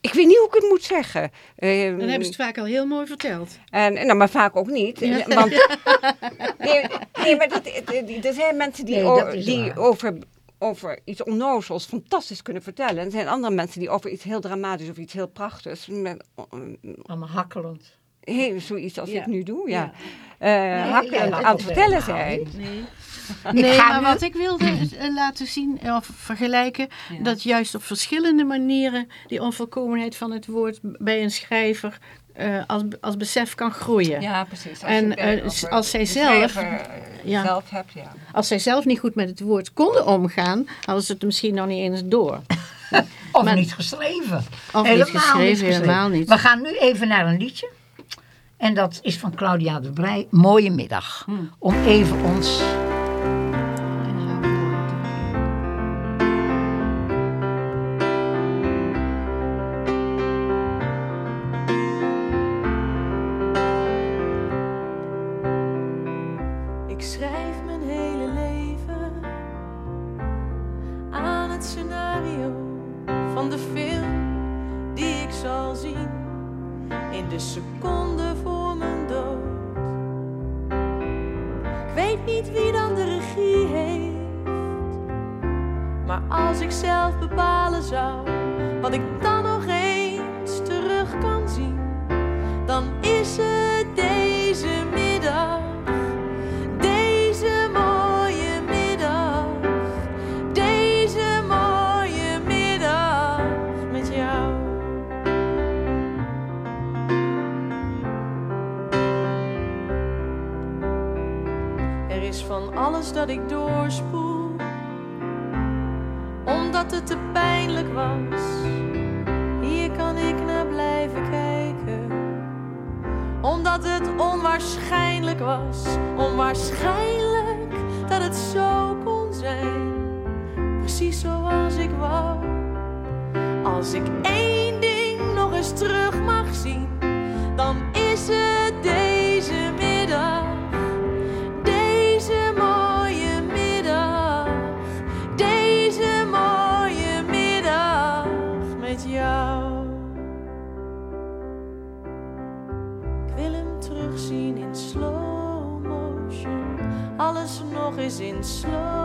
[SPEAKER 4] ik weet niet hoe ik het moet zeggen. Ehm,
[SPEAKER 7] Dan hebben ze het vaak al heel mooi verteld.
[SPEAKER 4] en, en, nou, maar vaak ook niet. Want, nee, nee, maar dat, het- er zijn mensen die,
[SPEAKER 2] Nee,
[SPEAKER 4] o- die over, over iets onnozels fantastisch kunnen vertellen. En er zijn andere mensen die over iets heel dramatisch of iets heel prachtigs. Met,
[SPEAKER 2] Allemaal hakkelend.
[SPEAKER 4] Hey, zoiets als
[SPEAKER 7] Ja.
[SPEAKER 4] ik nu doe, ja.
[SPEAKER 2] Ja.
[SPEAKER 4] Eh hakken
[SPEAKER 2] ja,
[SPEAKER 4] aan het vertellen
[SPEAKER 2] helemaal
[SPEAKER 4] zijn.
[SPEAKER 7] Nee, nee maar
[SPEAKER 2] nu-
[SPEAKER 7] wat ik wilde eh, laten zien of vergelijken, dat juist op verschillende manieren die onvolkomenheid van het woord bij een schrijver eh, als, als besef kan groeien.
[SPEAKER 4] Ja, precies.
[SPEAKER 7] En, eh,
[SPEAKER 4] over
[SPEAKER 7] als zij zelf-
[SPEAKER 4] schrijver,
[SPEAKER 7] ja.
[SPEAKER 4] zelf hebt, ja.
[SPEAKER 7] Als zij zelf niet goed met het woord konden omgaan, hadden ze het misschien nog niet eens door.
[SPEAKER 2] Of
[SPEAKER 7] Maar-
[SPEAKER 2] niet geschreven.
[SPEAKER 7] Of niet geschreven, helemaal niet.
[SPEAKER 2] We gaan nu even naar een liedje. En dat is van Claudia de Brij. Mooie middag.
[SPEAKER 7] Hmm.
[SPEAKER 2] Om even ons...
[SPEAKER 8] Als ik één ding nog eens terug mag zien, dan is het deze middag. Deze mooie middag. Deze mooie middag met jou. Ik wil hem terugzien in slow motion. Alles nog eens in slow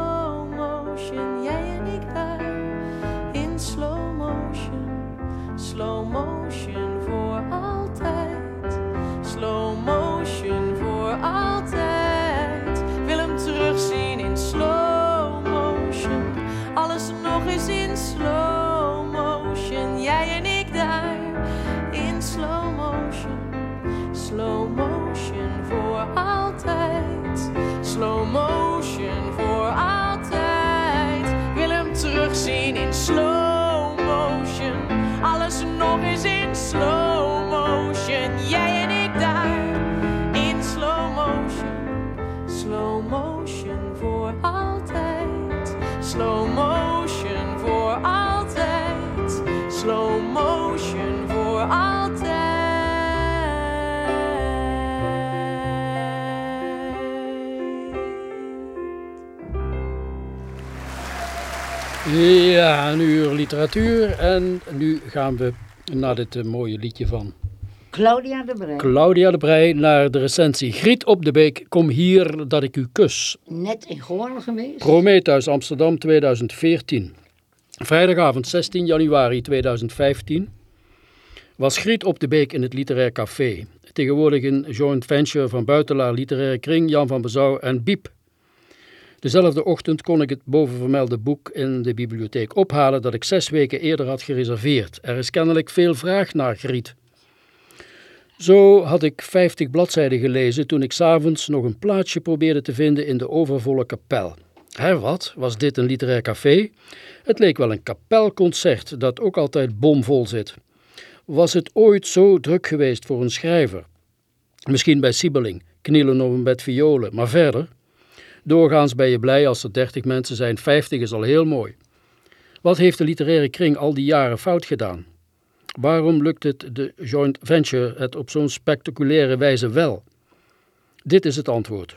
[SPEAKER 1] Ja, een uur literatuur en nu gaan we naar dit eh, mooie liedje van
[SPEAKER 2] Claudia de Brij.
[SPEAKER 1] Claudia de Brij naar de recensie. Griet op de Beek, kom hier dat ik u kus.
[SPEAKER 2] Net in Goorlen geweest.
[SPEAKER 1] Prometheus Amsterdam 2014. Vrijdagavond 16 januari 2015 was Griet op de Beek in het Literair Café. Tegenwoordig een joint venture van Buitelaar Literaire Kring, Jan van Bezouw en Biep. Dezelfde ochtend kon ik het bovenvermelde boek in de bibliotheek ophalen dat ik zes weken eerder had gereserveerd. Er is kennelijk veel vraag naar Griet. Zo had ik 50 bladzijden gelezen toen ik s'avonds nog een plaatsje probeerde te vinden in de overvolle kapel. Hè, wat? Was dit een literair café? Het leek wel een kapelconcert dat ook altijd bomvol zit. Was het ooit zo druk geweest voor een schrijver? Misschien bij Siebeling, knielen op een bed violen, maar verder? Doorgaans ben je blij als er 30 mensen zijn, 50 is al heel mooi. Wat heeft de literaire kring al die jaren fout gedaan? Waarom lukt het de joint venture het op zo'n spectaculaire wijze wel? Dit is het antwoord.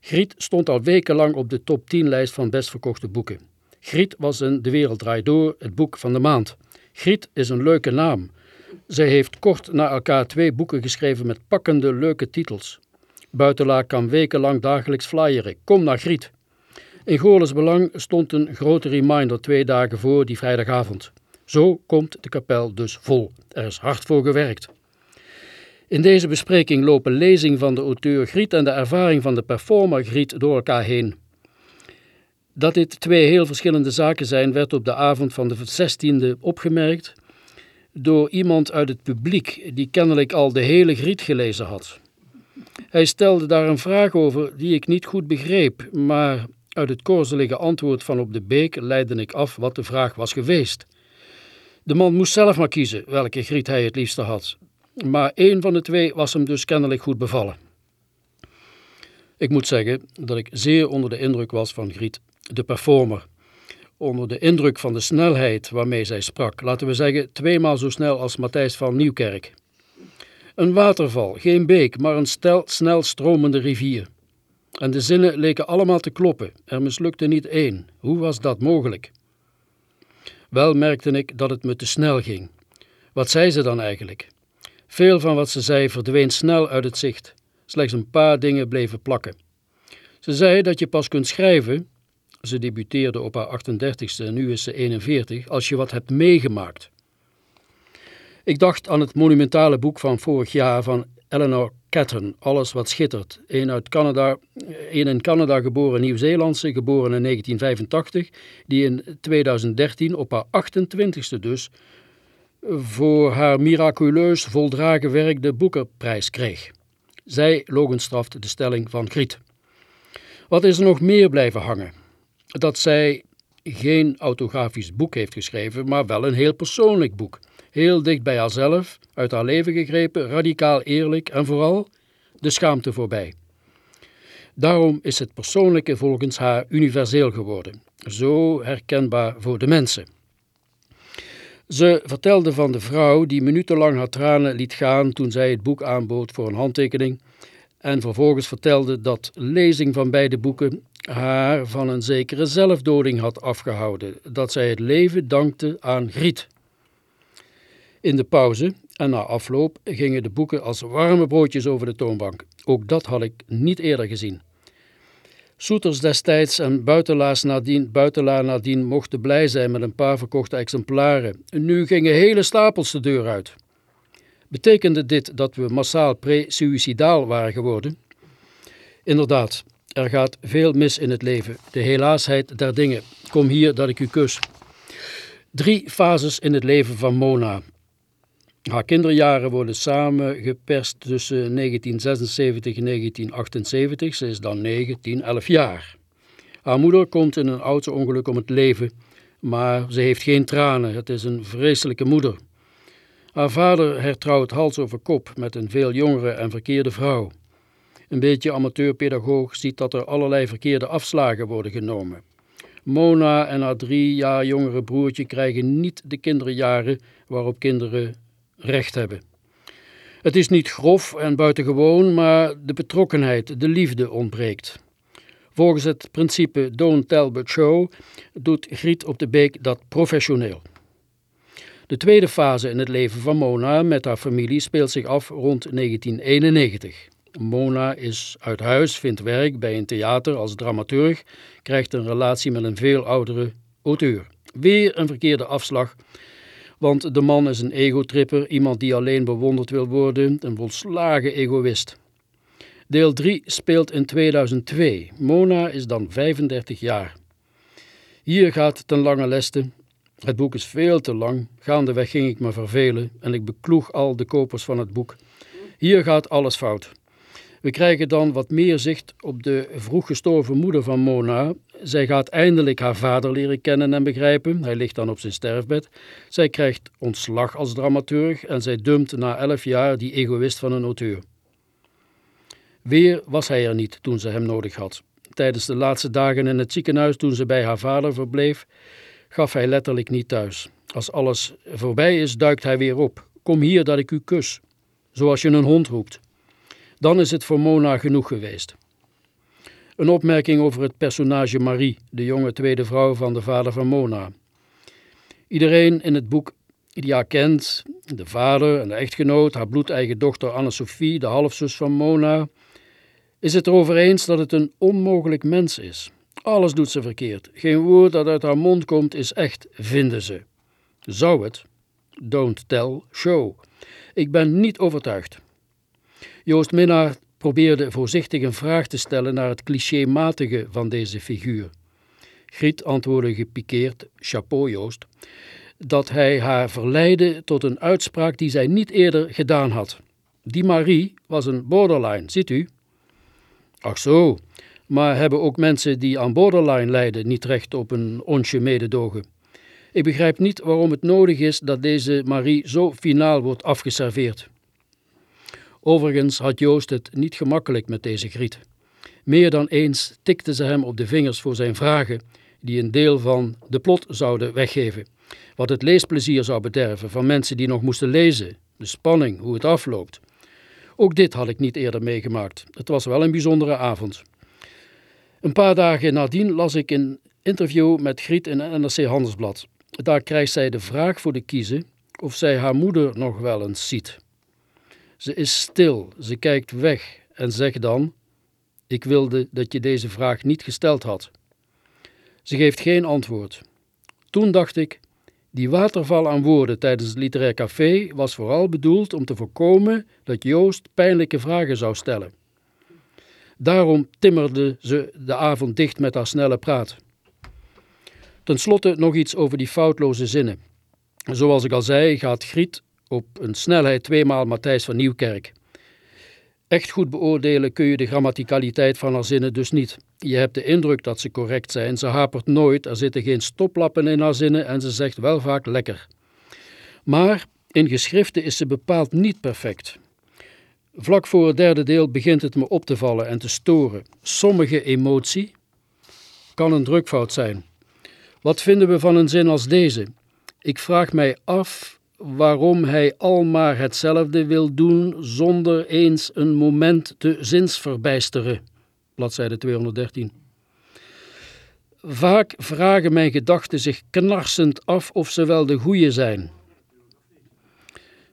[SPEAKER 1] Griet stond al wekenlang op de top 10 lijst van best verkochte boeken. Griet was een De Wereld Draait Door, het boek van de maand. Griet is een leuke naam. Zij heeft kort na elkaar twee boeken geschreven met pakkende leuke titels. Buitelaar kan wekenlang dagelijks flyeren. Kom naar Griet. In Goorles Belang stond een grote reminder twee dagen voor die vrijdagavond. Zo komt de kapel dus vol. Er is hard voor gewerkt. In deze bespreking lopen lezing van de auteur Griet en de ervaring van de performer Griet door elkaar heen. Dat dit twee heel verschillende zaken zijn, werd op de avond van de 16e opgemerkt door iemand uit het publiek die kennelijk al de hele Griet gelezen had. Hij stelde daar een vraag over die ik niet goed begreep, maar uit het korzelige antwoord van op de beek leidde ik af wat de vraag was geweest. De man moest zelf maar kiezen welke Griet hij het liefste had, maar één van de twee was hem dus kennelijk goed bevallen. Ik moet zeggen dat ik zeer onder de indruk was van Griet, de performer. Onder de indruk van de snelheid waarmee zij sprak, laten we zeggen tweemaal zo snel als Matthijs van Nieuwkerk. Een waterval, geen beek, maar een stel, snel stromende rivier. En de zinnen leken allemaal te kloppen, er mislukte niet één. Hoe was dat mogelijk? Wel merkte ik dat het me te snel ging. Wat zei ze dan eigenlijk? Veel van wat ze zei verdween snel uit het zicht. Slechts een paar dingen bleven plakken. Ze zei dat je pas kunt schrijven, ze debuteerde op haar 38ste en nu is ze 41, als je wat hebt meegemaakt. Ik dacht aan het monumentale boek van vorig jaar van Eleanor Catton, Alles wat schittert. Een, uit Canada, een in Canada geboren Nieuw-Zeelandse, geboren in 1985, die in 2013 op haar 28ste dus voor haar miraculeus voldragen werk de Boekerprijs kreeg. Zij logenstraft de stelling van Griet. Wat is er nog meer blijven hangen? Dat zij geen autografisch boek heeft geschreven, maar wel een heel persoonlijk boek. Heel dicht bij haarzelf, uit haar leven gegrepen, radicaal eerlijk en vooral de schaamte voorbij. Daarom is het persoonlijke volgens haar universeel geworden, zo herkenbaar voor de mensen. Ze vertelde van de vrouw die minutenlang haar tranen liet gaan toen zij het boek aanbood voor een handtekening en vervolgens vertelde dat lezing van beide boeken haar van een zekere zelfdoding had afgehouden, dat zij het leven dankte aan Griet. In de pauze en na afloop gingen de boeken als warme broodjes over de toonbank. Ook dat had ik niet eerder gezien. Soeters destijds en buitelaars nadien, buitelaar nadien mochten blij zijn met een paar verkochte exemplaren. Nu gingen hele stapels de deur uit. Betekende dit dat we massaal pre-suicidaal waren geworden? Inderdaad, er gaat veel mis in het leven. De helaasheid der dingen. Kom hier dat ik u kus. Drie fases in het leven van Mona. Haar kinderjaren worden samengeperst tussen 1976 en 1978. Ze is dan 9, 10, 11 jaar. Haar moeder komt in een auto-ongeluk om het leven, maar ze heeft geen tranen. Het is een vreselijke moeder. Haar vader hertrouwt hals over kop met een veel jongere en verkeerde vrouw. Een beetje amateurpedagoog ziet dat er allerlei verkeerde afslagen worden genomen. Mona en haar drie jaar jongere broertje krijgen niet de kinderjaren waarop kinderen recht hebben. Het is niet grof en buitengewoon, maar de betrokkenheid, de liefde ontbreekt. Volgens het principe Don't Tell But Show doet Griet op de Beek dat professioneel. De tweede fase in het leven van Mona met haar familie speelt zich af rond 1991. Mona is uit huis, vindt werk bij een theater als dramaturg, krijgt een relatie met een veel oudere auteur. Weer een verkeerde afslag want de man is een egotripper, iemand die alleen bewonderd wil worden, een volslagen egoïst. Deel 3 speelt in 2002. Mona is dan 35 jaar. Hier gaat ten lange leste. Het boek is veel te lang. Gaandeweg ging ik me vervelen en ik bekloeg al de kopers van het boek. Hier gaat alles fout. We krijgen dan wat meer zicht op de vroeg gestorven moeder van Mona. Zij gaat eindelijk haar vader leren kennen en begrijpen. Hij ligt dan op zijn sterfbed. Zij krijgt ontslag als dramaturg en zij dumpt na elf jaar die egoïst van een auteur. Weer was hij er niet toen ze hem nodig had. Tijdens de laatste dagen in het ziekenhuis toen ze bij haar vader verbleef, gaf hij letterlijk niet thuis. Als alles voorbij is, duikt hij weer op. Kom hier dat ik u kus. Zoals je een hond roept. Dan is het voor Mona genoeg geweest. Een opmerking over het personage Marie, de jonge tweede vrouw van de vader van Mona. Iedereen in het boek die haar kent, de vader en de echtgenoot, haar bloedeigen dochter Anne-Sophie, de halfzus van Mona, is het erover eens dat het een onmogelijk mens is. Alles doet ze verkeerd. Geen woord dat uit haar mond komt is echt, vinden ze. Zou het? Don't tell, show. Ik ben niet overtuigd. Joost Minnaar probeerde voorzichtig een vraag te stellen naar het clichématige van deze figuur. Griet antwoordde gepikeerd, chapeau Joost, dat hij haar verleidde tot een uitspraak die zij niet eerder gedaan had. Die Marie was een borderline, ziet u? Ach zo, maar hebben ook mensen die aan borderline lijden niet recht op een onsje mededogen? Ik begrijp niet waarom het nodig is dat deze Marie zo finaal wordt afgeserveerd. Overigens had Joost het niet gemakkelijk met deze griet. Meer dan eens tikte ze hem op de vingers voor zijn vragen, die een deel van de plot zouden weggeven. Wat het leesplezier zou bederven van mensen die nog moesten lezen, de spanning, hoe het afloopt. Ook dit had ik niet eerder meegemaakt. Het was wel een bijzondere avond. Een paar dagen nadien las ik een interview met Griet in het NRC Handelsblad. Daar krijgt zij de vraag voor de kiezen of zij haar moeder nog wel eens ziet. Ze is stil, ze kijkt weg en zegt dan: Ik wilde dat je deze vraag niet gesteld had. Ze geeft geen antwoord. Toen dacht ik: die waterval aan woorden tijdens het literair café was vooral bedoeld om te voorkomen dat Joost pijnlijke vragen zou stellen. Daarom timmerde ze de avond dicht met haar snelle praat. Ten slotte nog iets over die foutloze zinnen. Zoals ik al zei, gaat Griet op een snelheid tweemaal Matthijs van Nieuwkerk. Echt goed beoordelen kun je de grammaticaliteit van haar zinnen dus niet. Je hebt de indruk dat ze correct zijn, ze hapert nooit, er zitten geen stoplappen in haar zinnen en ze zegt wel vaak lekker. Maar in geschriften is ze bepaald niet perfect. Vlak voor het derde deel begint het me op te vallen en te storen. Sommige emotie kan een drukfout zijn. Wat vinden we van een zin als deze? Ik vraag mij af waarom hij al maar hetzelfde wil doen zonder eens een moment te zinsverbijsteren. Bladzijde 213. Vaak vragen mijn gedachten zich knarsend af of ze wel de goeie zijn.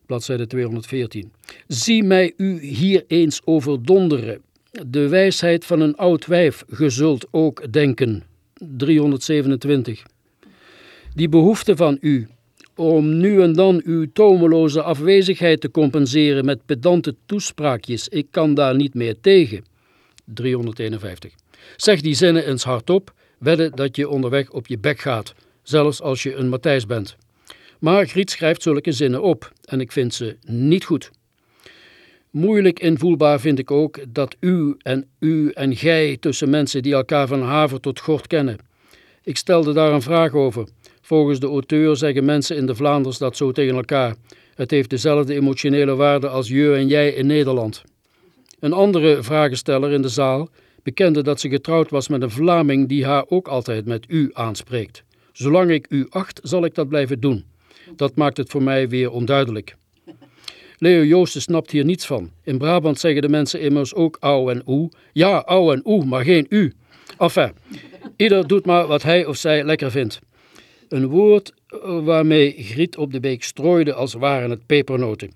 [SPEAKER 1] Bladzijde 214. Zie mij u hier eens overdonderen. De wijsheid van een oud wijf, gezult ook denken. 327. Die behoefte van u, om nu en dan uw tomeloze afwezigheid te compenseren met pedante toespraakjes. Ik kan daar niet meer tegen. 351. Zeg die zinnen eens hardop, wedden dat je onderweg op je bek gaat, zelfs als je een Matthijs bent. Maar Griet schrijft zulke zinnen op en ik vind ze niet goed. Moeilijk invoelbaar vind ik ook dat u en u en gij tussen mensen die elkaar van haver tot gort kennen. Ik stelde daar een vraag over. Volgens de auteur zeggen mensen in de Vlaanders dat zo tegen elkaar. Het heeft dezelfde emotionele waarde als je en jij in Nederland. Een andere vragensteller in de zaal bekende dat ze getrouwd was met een Vlaming die haar ook altijd met u aanspreekt. Zolang ik u acht, zal ik dat blijven doen. Dat maakt het voor mij weer onduidelijk. Leo Joosten snapt hier niets van. In Brabant zeggen de mensen immers ook au en oe. Ja, au en oe, maar geen u. Enfin, ieder doet maar wat hij of zij lekker vindt. Een woord eh, waarmee Griet op de beek strooide als waren het pepernoten.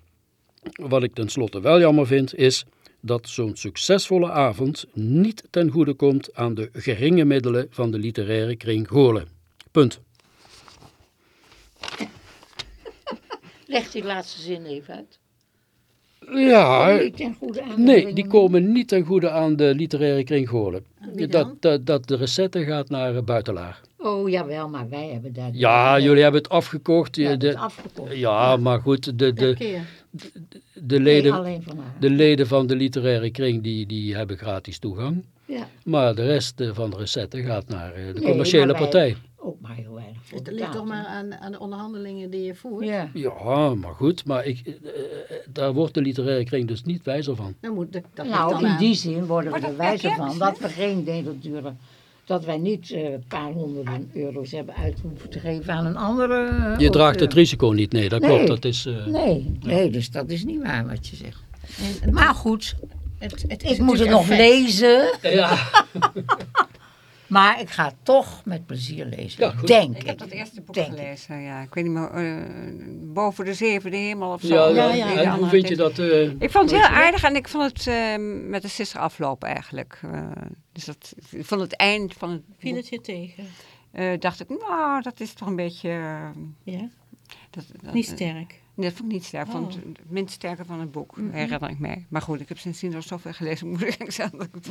[SPEAKER 1] Wat ik tenslotte wel jammer vind, is dat zo'n succesvolle avond niet ten goede komt aan de geringe middelen van de literaire kring Goorlen. Punt.
[SPEAKER 2] Leg die laatste zin even uit.
[SPEAKER 1] Ja,
[SPEAKER 2] Niet ten goede aan de
[SPEAKER 1] nee, die komen niet ten goede aan de literaire kring Goorlen.
[SPEAKER 2] dan?
[SPEAKER 1] Dat, dat, dat de recette gaat naar eh, Buitelaar.
[SPEAKER 2] Oh, jawel, maar wij hebben daar...
[SPEAKER 1] Ja, jullie hebben het afgekocht.
[SPEAKER 2] Ja, dat is
[SPEAKER 1] de,
[SPEAKER 2] afgekocht.
[SPEAKER 1] ja, maar goed, de, de, de, leden, de leden van de literaire kring die, die hebben gratis toegang.
[SPEAKER 2] Ja,
[SPEAKER 1] Maar de rest eh, van de recette gaat naar eh, de
[SPEAKER 2] Nee,
[SPEAKER 1] commerciële
[SPEAKER 2] wij-
[SPEAKER 1] partij.
[SPEAKER 2] Ook maar heel weinig voor
[SPEAKER 7] Het ligt toch maar aan, aan de onderhandelingen die je voert.
[SPEAKER 2] Ja.
[SPEAKER 1] Ja, maar goed, maar ik, eh, eh, daar wordt de literaire kring dus niet wijzer van.
[SPEAKER 7] Dan moet, dat, dat ligt
[SPEAKER 2] Nou,
[SPEAKER 7] dan
[SPEAKER 2] in
[SPEAKER 7] aan.
[SPEAKER 2] die zin worden we er wijzer van dat we geen nederduren. Dat wij niet eh, een paar honderden euro's hebben uit hoeven te geven aan een andere.
[SPEAKER 1] Je draagt het risico niet, nee, dat
[SPEAKER 2] Nee.
[SPEAKER 1] klopt. Dat is, eh,
[SPEAKER 2] Nee, nee, dus dat is niet waar wat je zegt.
[SPEAKER 7] En-
[SPEAKER 2] Maar goed,
[SPEAKER 7] het, het is
[SPEAKER 2] ik moet het nog
[SPEAKER 7] effect.
[SPEAKER 2] lezen.
[SPEAKER 1] Ja,
[SPEAKER 2] Maar ik ga het toch met plezier lezen.
[SPEAKER 1] Ja, goed.
[SPEAKER 2] Denk
[SPEAKER 4] Ik
[SPEAKER 2] ik.
[SPEAKER 4] heb dat eerste boek
[SPEAKER 2] Denk ik.
[SPEAKER 4] gelezen, ja. Ik weet niet meer, eh, boven de zevende hemel of zo.
[SPEAKER 1] ja,
[SPEAKER 7] ja,
[SPEAKER 1] en
[SPEAKER 7] ja,
[SPEAKER 1] en hoe vind je dat? eh,
[SPEAKER 4] Ik vond het heel aardig en ik vond het eh, met de sister aflopen eigenlijk. Eh, dus dat, ik vond het eind van het
[SPEAKER 7] Viel het je tegen?
[SPEAKER 4] eh, dacht ik, nou, dat is toch een beetje...
[SPEAKER 7] Ja,
[SPEAKER 4] dat, dat-
[SPEAKER 7] niet sterk.
[SPEAKER 4] Nee, dat vond ik niet sterk. Ik
[SPEAKER 7] Oh.
[SPEAKER 4] vond het het minst sterke van het boek,
[SPEAKER 7] Mhm.
[SPEAKER 4] herinner ik mij. Maar goed, ik heb sindsdien al zoveel gelezen, moet ik zeggen. dat ik-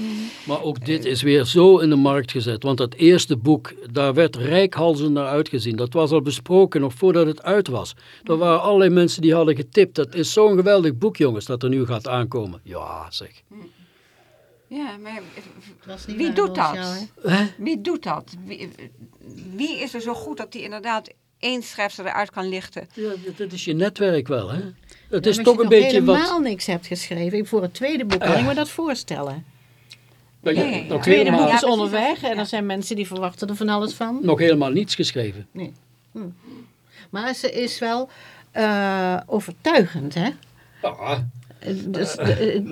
[SPEAKER 1] Maar ook dit is weer zo in de markt gezet. Want dat eerste boek, daar werd rijkhalzend naar uitgezien. Dat was al besproken nog voordat het uit was. Er waren allerlei mensen die hadden getipt. Dat is zo'n geweldig boek, jongens, dat er nu gaat aankomen. Ja, zeg.
[SPEAKER 4] Ja, maar
[SPEAKER 7] Het was niet
[SPEAKER 4] wie doet dat? Wie doet dat? Wie, wie is er zo goed dat die inderdaad één schrijfster eruit kan lichten?
[SPEAKER 1] Ja, dat- is je netwerk wel, hè? Het
[SPEAKER 7] Ja,
[SPEAKER 1] is toch een
[SPEAKER 7] als je
[SPEAKER 1] beetje wat...
[SPEAKER 7] helemaal niks hebt geschreven. Voor het tweede boek kan ik me dat voorstellen.
[SPEAKER 1] Ja,
[SPEAKER 4] Ja, ja, ja.
[SPEAKER 1] nog,
[SPEAKER 7] Het tweede boek is onderweg en er zijn mensen die verwachten er van alles van.
[SPEAKER 1] nog helemaal niets geschreven.
[SPEAKER 7] Maar ze is wel eh, overtuigend, hè?
[SPEAKER 1] Ja,
[SPEAKER 7] Dus, de-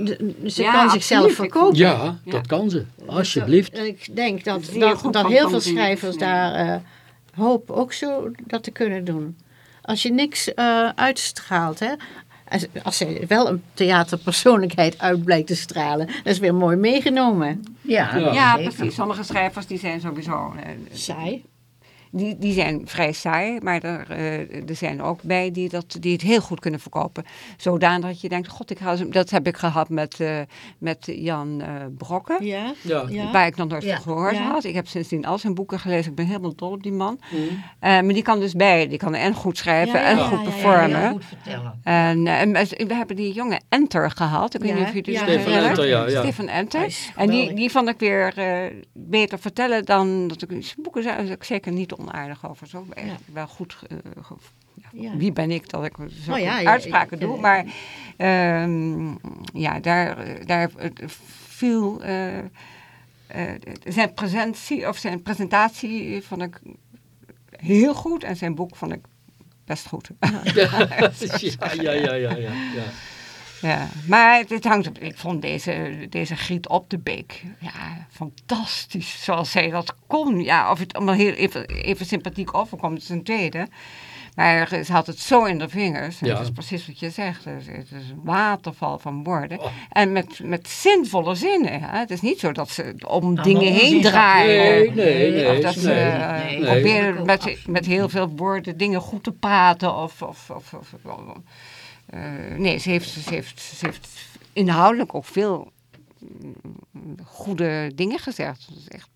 [SPEAKER 7] de- de- ze
[SPEAKER 4] Ja,
[SPEAKER 7] kan
[SPEAKER 4] absoluut.
[SPEAKER 7] zichzelf verkopen.
[SPEAKER 1] ja,
[SPEAKER 4] Ja.
[SPEAKER 1] dat kan ze. Alsjeblieft.
[SPEAKER 7] En ik denk dat, dat, dat heel veel schrijvers daar eh, hopen ook zo dat te kunnen doen. Als je niks eh, uitstraalt, hè. Als, zij wel een theaterpersoonlijkheid uit blijkt te stralen, dat is weer mooi meegenomen.
[SPEAKER 2] Ja,
[SPEAKER 1] Ja.
[SPEAKER 4] Precies. Sommige schrijvers die zijn sowieso... eh,
[SPEAKER 7] Saai.
[SPEAKER 4] Die, die zijn vrij saai, maar er, eh, er zijn er ook bij die, dat, die het heel goed kunnen verkopen. Zodanig dat je denkt, god, ik ga, zo- dat heb ik gehad met, eh, met Jan eh Brokken.
[SPEAKER 7] Ja.
[SPEAKER 1] Ja.
[SPEAKER 7] Ja.
[SPEAKER 4] Waar ik nog nooit
[SPEAKER 2] Ja.
[SPEAKER 4] van gehoord
[SPEAKER 7] Ja.
[SPEAKER 4] had. Ik heb sindsdien al zijn boeken gelezen. Ik ben helemaal dol op die man.
[SPEAKER 1] Mhm.
[SPEAKER 4] Eh, maar die kan dus bij. Die kan en goed schrijven
[SPEAKER 7] Ja,
[SPEAKER 4] en
[SPEAKER 7] ja,
[SPEAKER 4] goed
[SPEAKER 7] ja, ja,
[SPEAKER 4] performen.
[SPEAKER 2] Ja, goed vertellen.
[SPEAKER 4] En, en we hebben die jonge Enter gehad. Ik weet
[SPEAKER 7] Ja,
[SPEAKER 4] niet of jullie
[SPEAKER 7] ja,
[SPEAKER 4] dat
[SPEAKER 1] Stefan. Enter, ja, ja.
[SPEAKER 4] Stefan Enter. En die, die vond ik weer eh, beter vertellen dan dat ik... Zijn boeken er ook zeker niet onaardig over. Zo eigenlijk wel goed... eh, ge- ja,
[SPEAKER 7] Ja.
[SPEAKER 4] Wie ben ik dat ik zo
[SPEAKER 7] Oh ja, ja,
[SPEAKER 4] uitspraken
[SPEAKER 7] ja,
[SPEAKER 4] doe.
[SPEAKER 7] ja.
[SPEAKER 4] Maar ehm, ja, daar, daar viel... eh, eh, zijn, presentie, of zijn presentatie vond ik heel goed en zijn boek vond ik best goed.
[SPEAKER 1] Ja, ja, ja, ja, ja,
[SPEAKER 4] maar het, het hangt op. Ik vond deze, deze Griet op de Beek ja, fantastisch zoals zij dat kon. Ja, of het allemaal heel even, even sympathiek overkomt, is een tweede. Maar ze had het zo in de vingers. En
[SPEAKER 1] Ja.
[SPEAKER 4] Dat is precies wat je zegt. Het is, het is een waterval van woorden.
[SPEAKER 1] Oh.
[SPEAKER 4] En met, met zinvolle zinnen. Hè. Het is niet zo dat ze om
[SPEAKER 2] Allemaal
[SPEAKER 4] dingen heen draaien.
[SPEAKER 1] Nee, nee, nee.
[SPEAKER 4] Of dat ze
[SPEAKER 1] nee,
[SPEAKER 4] eh,
[SPEAKER 2] nee.
[SPEAKER 1] Nee.
[SPEAKER 4] proberen met, met heel veel woorden dingen goed te praten. Of, of, of, of- eh, nee, ze heeft, ze, heeft, ze heeft inhoudelijk ook veel mm, goede dingen gezegd. Het is echt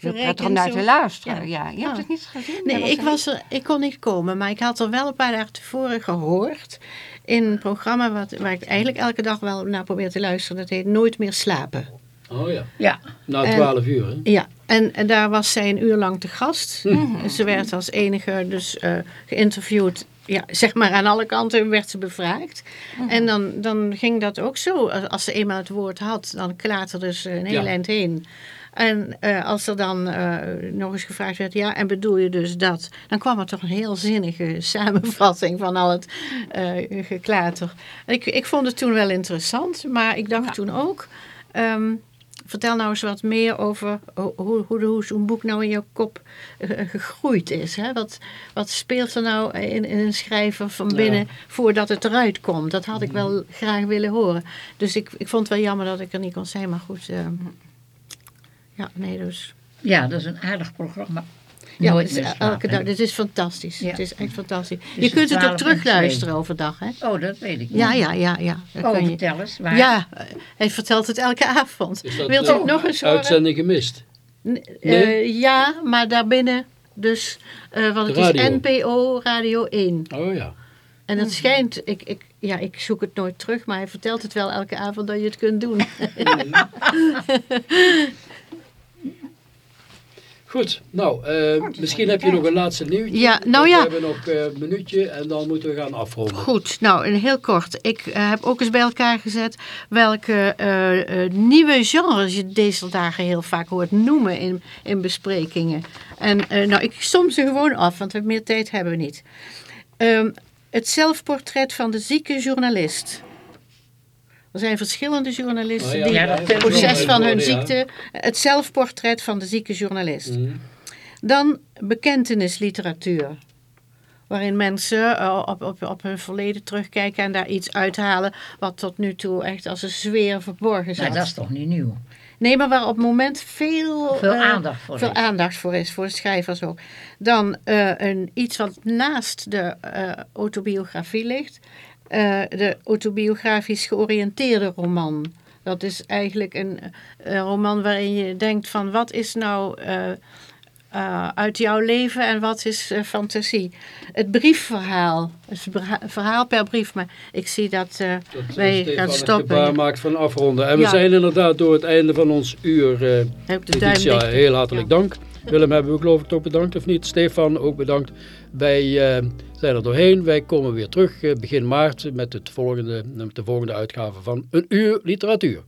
[SPEAKER 4] heel prettig om naar te luisteren.
[SPEAKER 7] Ja.
[SPEAKER 4] Ja. Je
[SPEAKER 7] Ja.
[SPEAKER 4] hebt het niet gezien?
[SPEAKER 7] Nee,
[SPEAKER 4] Dat
[SPEAKER 7] ik, was er, ik kon niet komen, maar ik had er wel een paar dagen tevoren gehoord. In een programma wat, waar ik eigenlijk elke dag wel naar probeer te luisteren. Dat heet Nooit meer slapen.
[SPEAKER 1] Oh ja.
[SPEAKER 2] Ja,
[SPEAKER 1] Na twaalf uur, hè?
[SPEAKER 7] Ja, en, en daar was zij een uur lang te gast.
[SPEAKER 1] Mhm.
[SPEAKER 7] Ze werd als enige dus eh, geïnterviewd. Ja, zeg maar aan alle kanten werd ze bevraagd.
[SPEAKER 1] Mhm.
[SPEAKER 7] En dan, dan ging dat ook zo. Als- ze eenmaal het woord had, dan klaterde ze een heel
[SPEAKER 1] Ja.
[SPEAKER 7] eind heen. En eh, als er dan eh, nog eens gevraagd werd, ja, en bedoel je dus dat? Dan kwam er toch een heel zinnige samenvatting van al het eh, geklater. Ik, ik vond het toen wel interessant, maar ik dacht toen ook... ehm, vertel nou eens wat meer over ho- hoe, hoe, hoe zo'n boek nou in jouw kop eh, gegroeid is. Hè? Wat, wat speelt er nou in, in een schrijver van binnen voordat het eruit komt? Dat had ik wel graag willen horen. Dus ik, ik vond het wel jammer dat ik er niet kon zijn, maar goed... eh, ja, nee, dus.
[SPEAKER 2] ja, dat is een aardig programma.
[SPEAKER 7] Ja,
[SPEAKER 2] Nooit
[SPEAKER 7] dus
[SPEAKER 2] meer
[SPEAKER 7] elke
[SPEAKER 2] slapen.
[SPEAKER 7] dag. Dit is fantastisch.
[SPEAKER 2] Ja.
[SPEAKER 7] Het is echt fantastisch.
[SPEAKER 2] is
[SPEAKER 7] je kunt
[SPEAKER 2] om
[SPEAKER 7] het ook
[SPEAKER 2] 12 en
[SPEAKER 7] terugluisteren overdag, hè?
[SPEAKER 2] Oh, dat weet ik niet.
[SPEAKER 7] Ja, ja, ja, ja. Dat
[SPEAKER 2] Oh,
[SPEAKER 7] je.
[SPEAKER 2] vertel eens. Waar?
[SPEAKER 7] Ja, eh, hij vertelt het elke avond.
[SPEAKER 1] Is dat,
[SPEAKER 7] Wilt u
[SPEAKER 1] eh,
[SPEAKER 7] het nog eens horen?
[SPEAKER 1] Uitzending gemist.
[SPEAKER 7] N-
[SPEAKER 1] Nee?
[SPEAKER 7] eh, ja, maar daarbinnen dus, eh want het
[SPEAKER 1] Radio.
[SPEAKER 7] is NPO Radio 1.
[SPEAKER 1] Oh ja.
[SPEAKER 7] En het schijnt, ik, ik, ja, ik zoek het nooit terug, maar hij vertelt het wel elke avond dat je het kunt doen.
[SPEAKER 1] Goed, nou, eh, misschien heb je nog een laatste nieuwtje.
[SPEAKER 7] Ja, nou ja.
[SPEAKER 1] We hebben nog eh, een minuutje en dan moeten we gaan afronden.
[SPEAKER 7] Goed, nou heel kort. Ik eh, heb ook eens bij elkaar gezet welke eh, eh, nieuwe genres je deze dagen heel vaak hoort noemen in, in besprekingen. En eh, nou, ik som ze gewoon af, want we meer tijd hebben we niet. Ehm, het zelfportret van de zieke journalist. Er zijn verschillende journalisten
[SPEAKER 1] Oh ja,
[SPEAKER 7] die
[SPEAKER 2] ja,
[SPEAKER 7] het proces van hun ziekte, het zelfportret van de zieke journalist.
[SPEAKER 1] Mhm.
[SPEAKER 7] Dan bekentenisliteratuur. Waarin mensen eh, op, op, op hun verleden terugkijken en daar iets uithalen wat tot nu toe echt als een zweer verborgen zat.
[SPEAKER 2] Nou, dat is toch niet nieuw?
[SPEAKER 7] Nee, maar waar op het moment veel,
[SPEAKER 2] Veel
[SPEAKER 7] eh,
[SPEAKER 2] aandacht voor
[SPEAKER 7] veel
[SPEAKER 2] is.
[SPEAKER 7] aandacht voor is, voor schrijvers ook. Dan eh, een, iets wat naast de eh, autobiografie ligt. Eh, de autobiografisch georiënteerde roman. Dat is eigenlijk een, een roman waarin je denkt van wat is nou eh, eh, uit jouw leven en wat is fantasie. Het briefverhaal, het verha- verhaal per brief, maar ik zie dat,
[SPEAKER 1] Dat
[SPEAKER 7] wij gaan stoppen.
[SPEAKER 1] gebaar maakt van afronden. En we zijn inderdaad door het einde van ons uur. Letitia, heel hartelijk dank. Willem hebben we geloof ik toch bedankt of niet? Stefan ook bedankt. Wij eh, zijn er doorheen. Wij komen weer terug eh, begin maart met, het volgende, met de volgende uitgave van Een Uur Literatuur.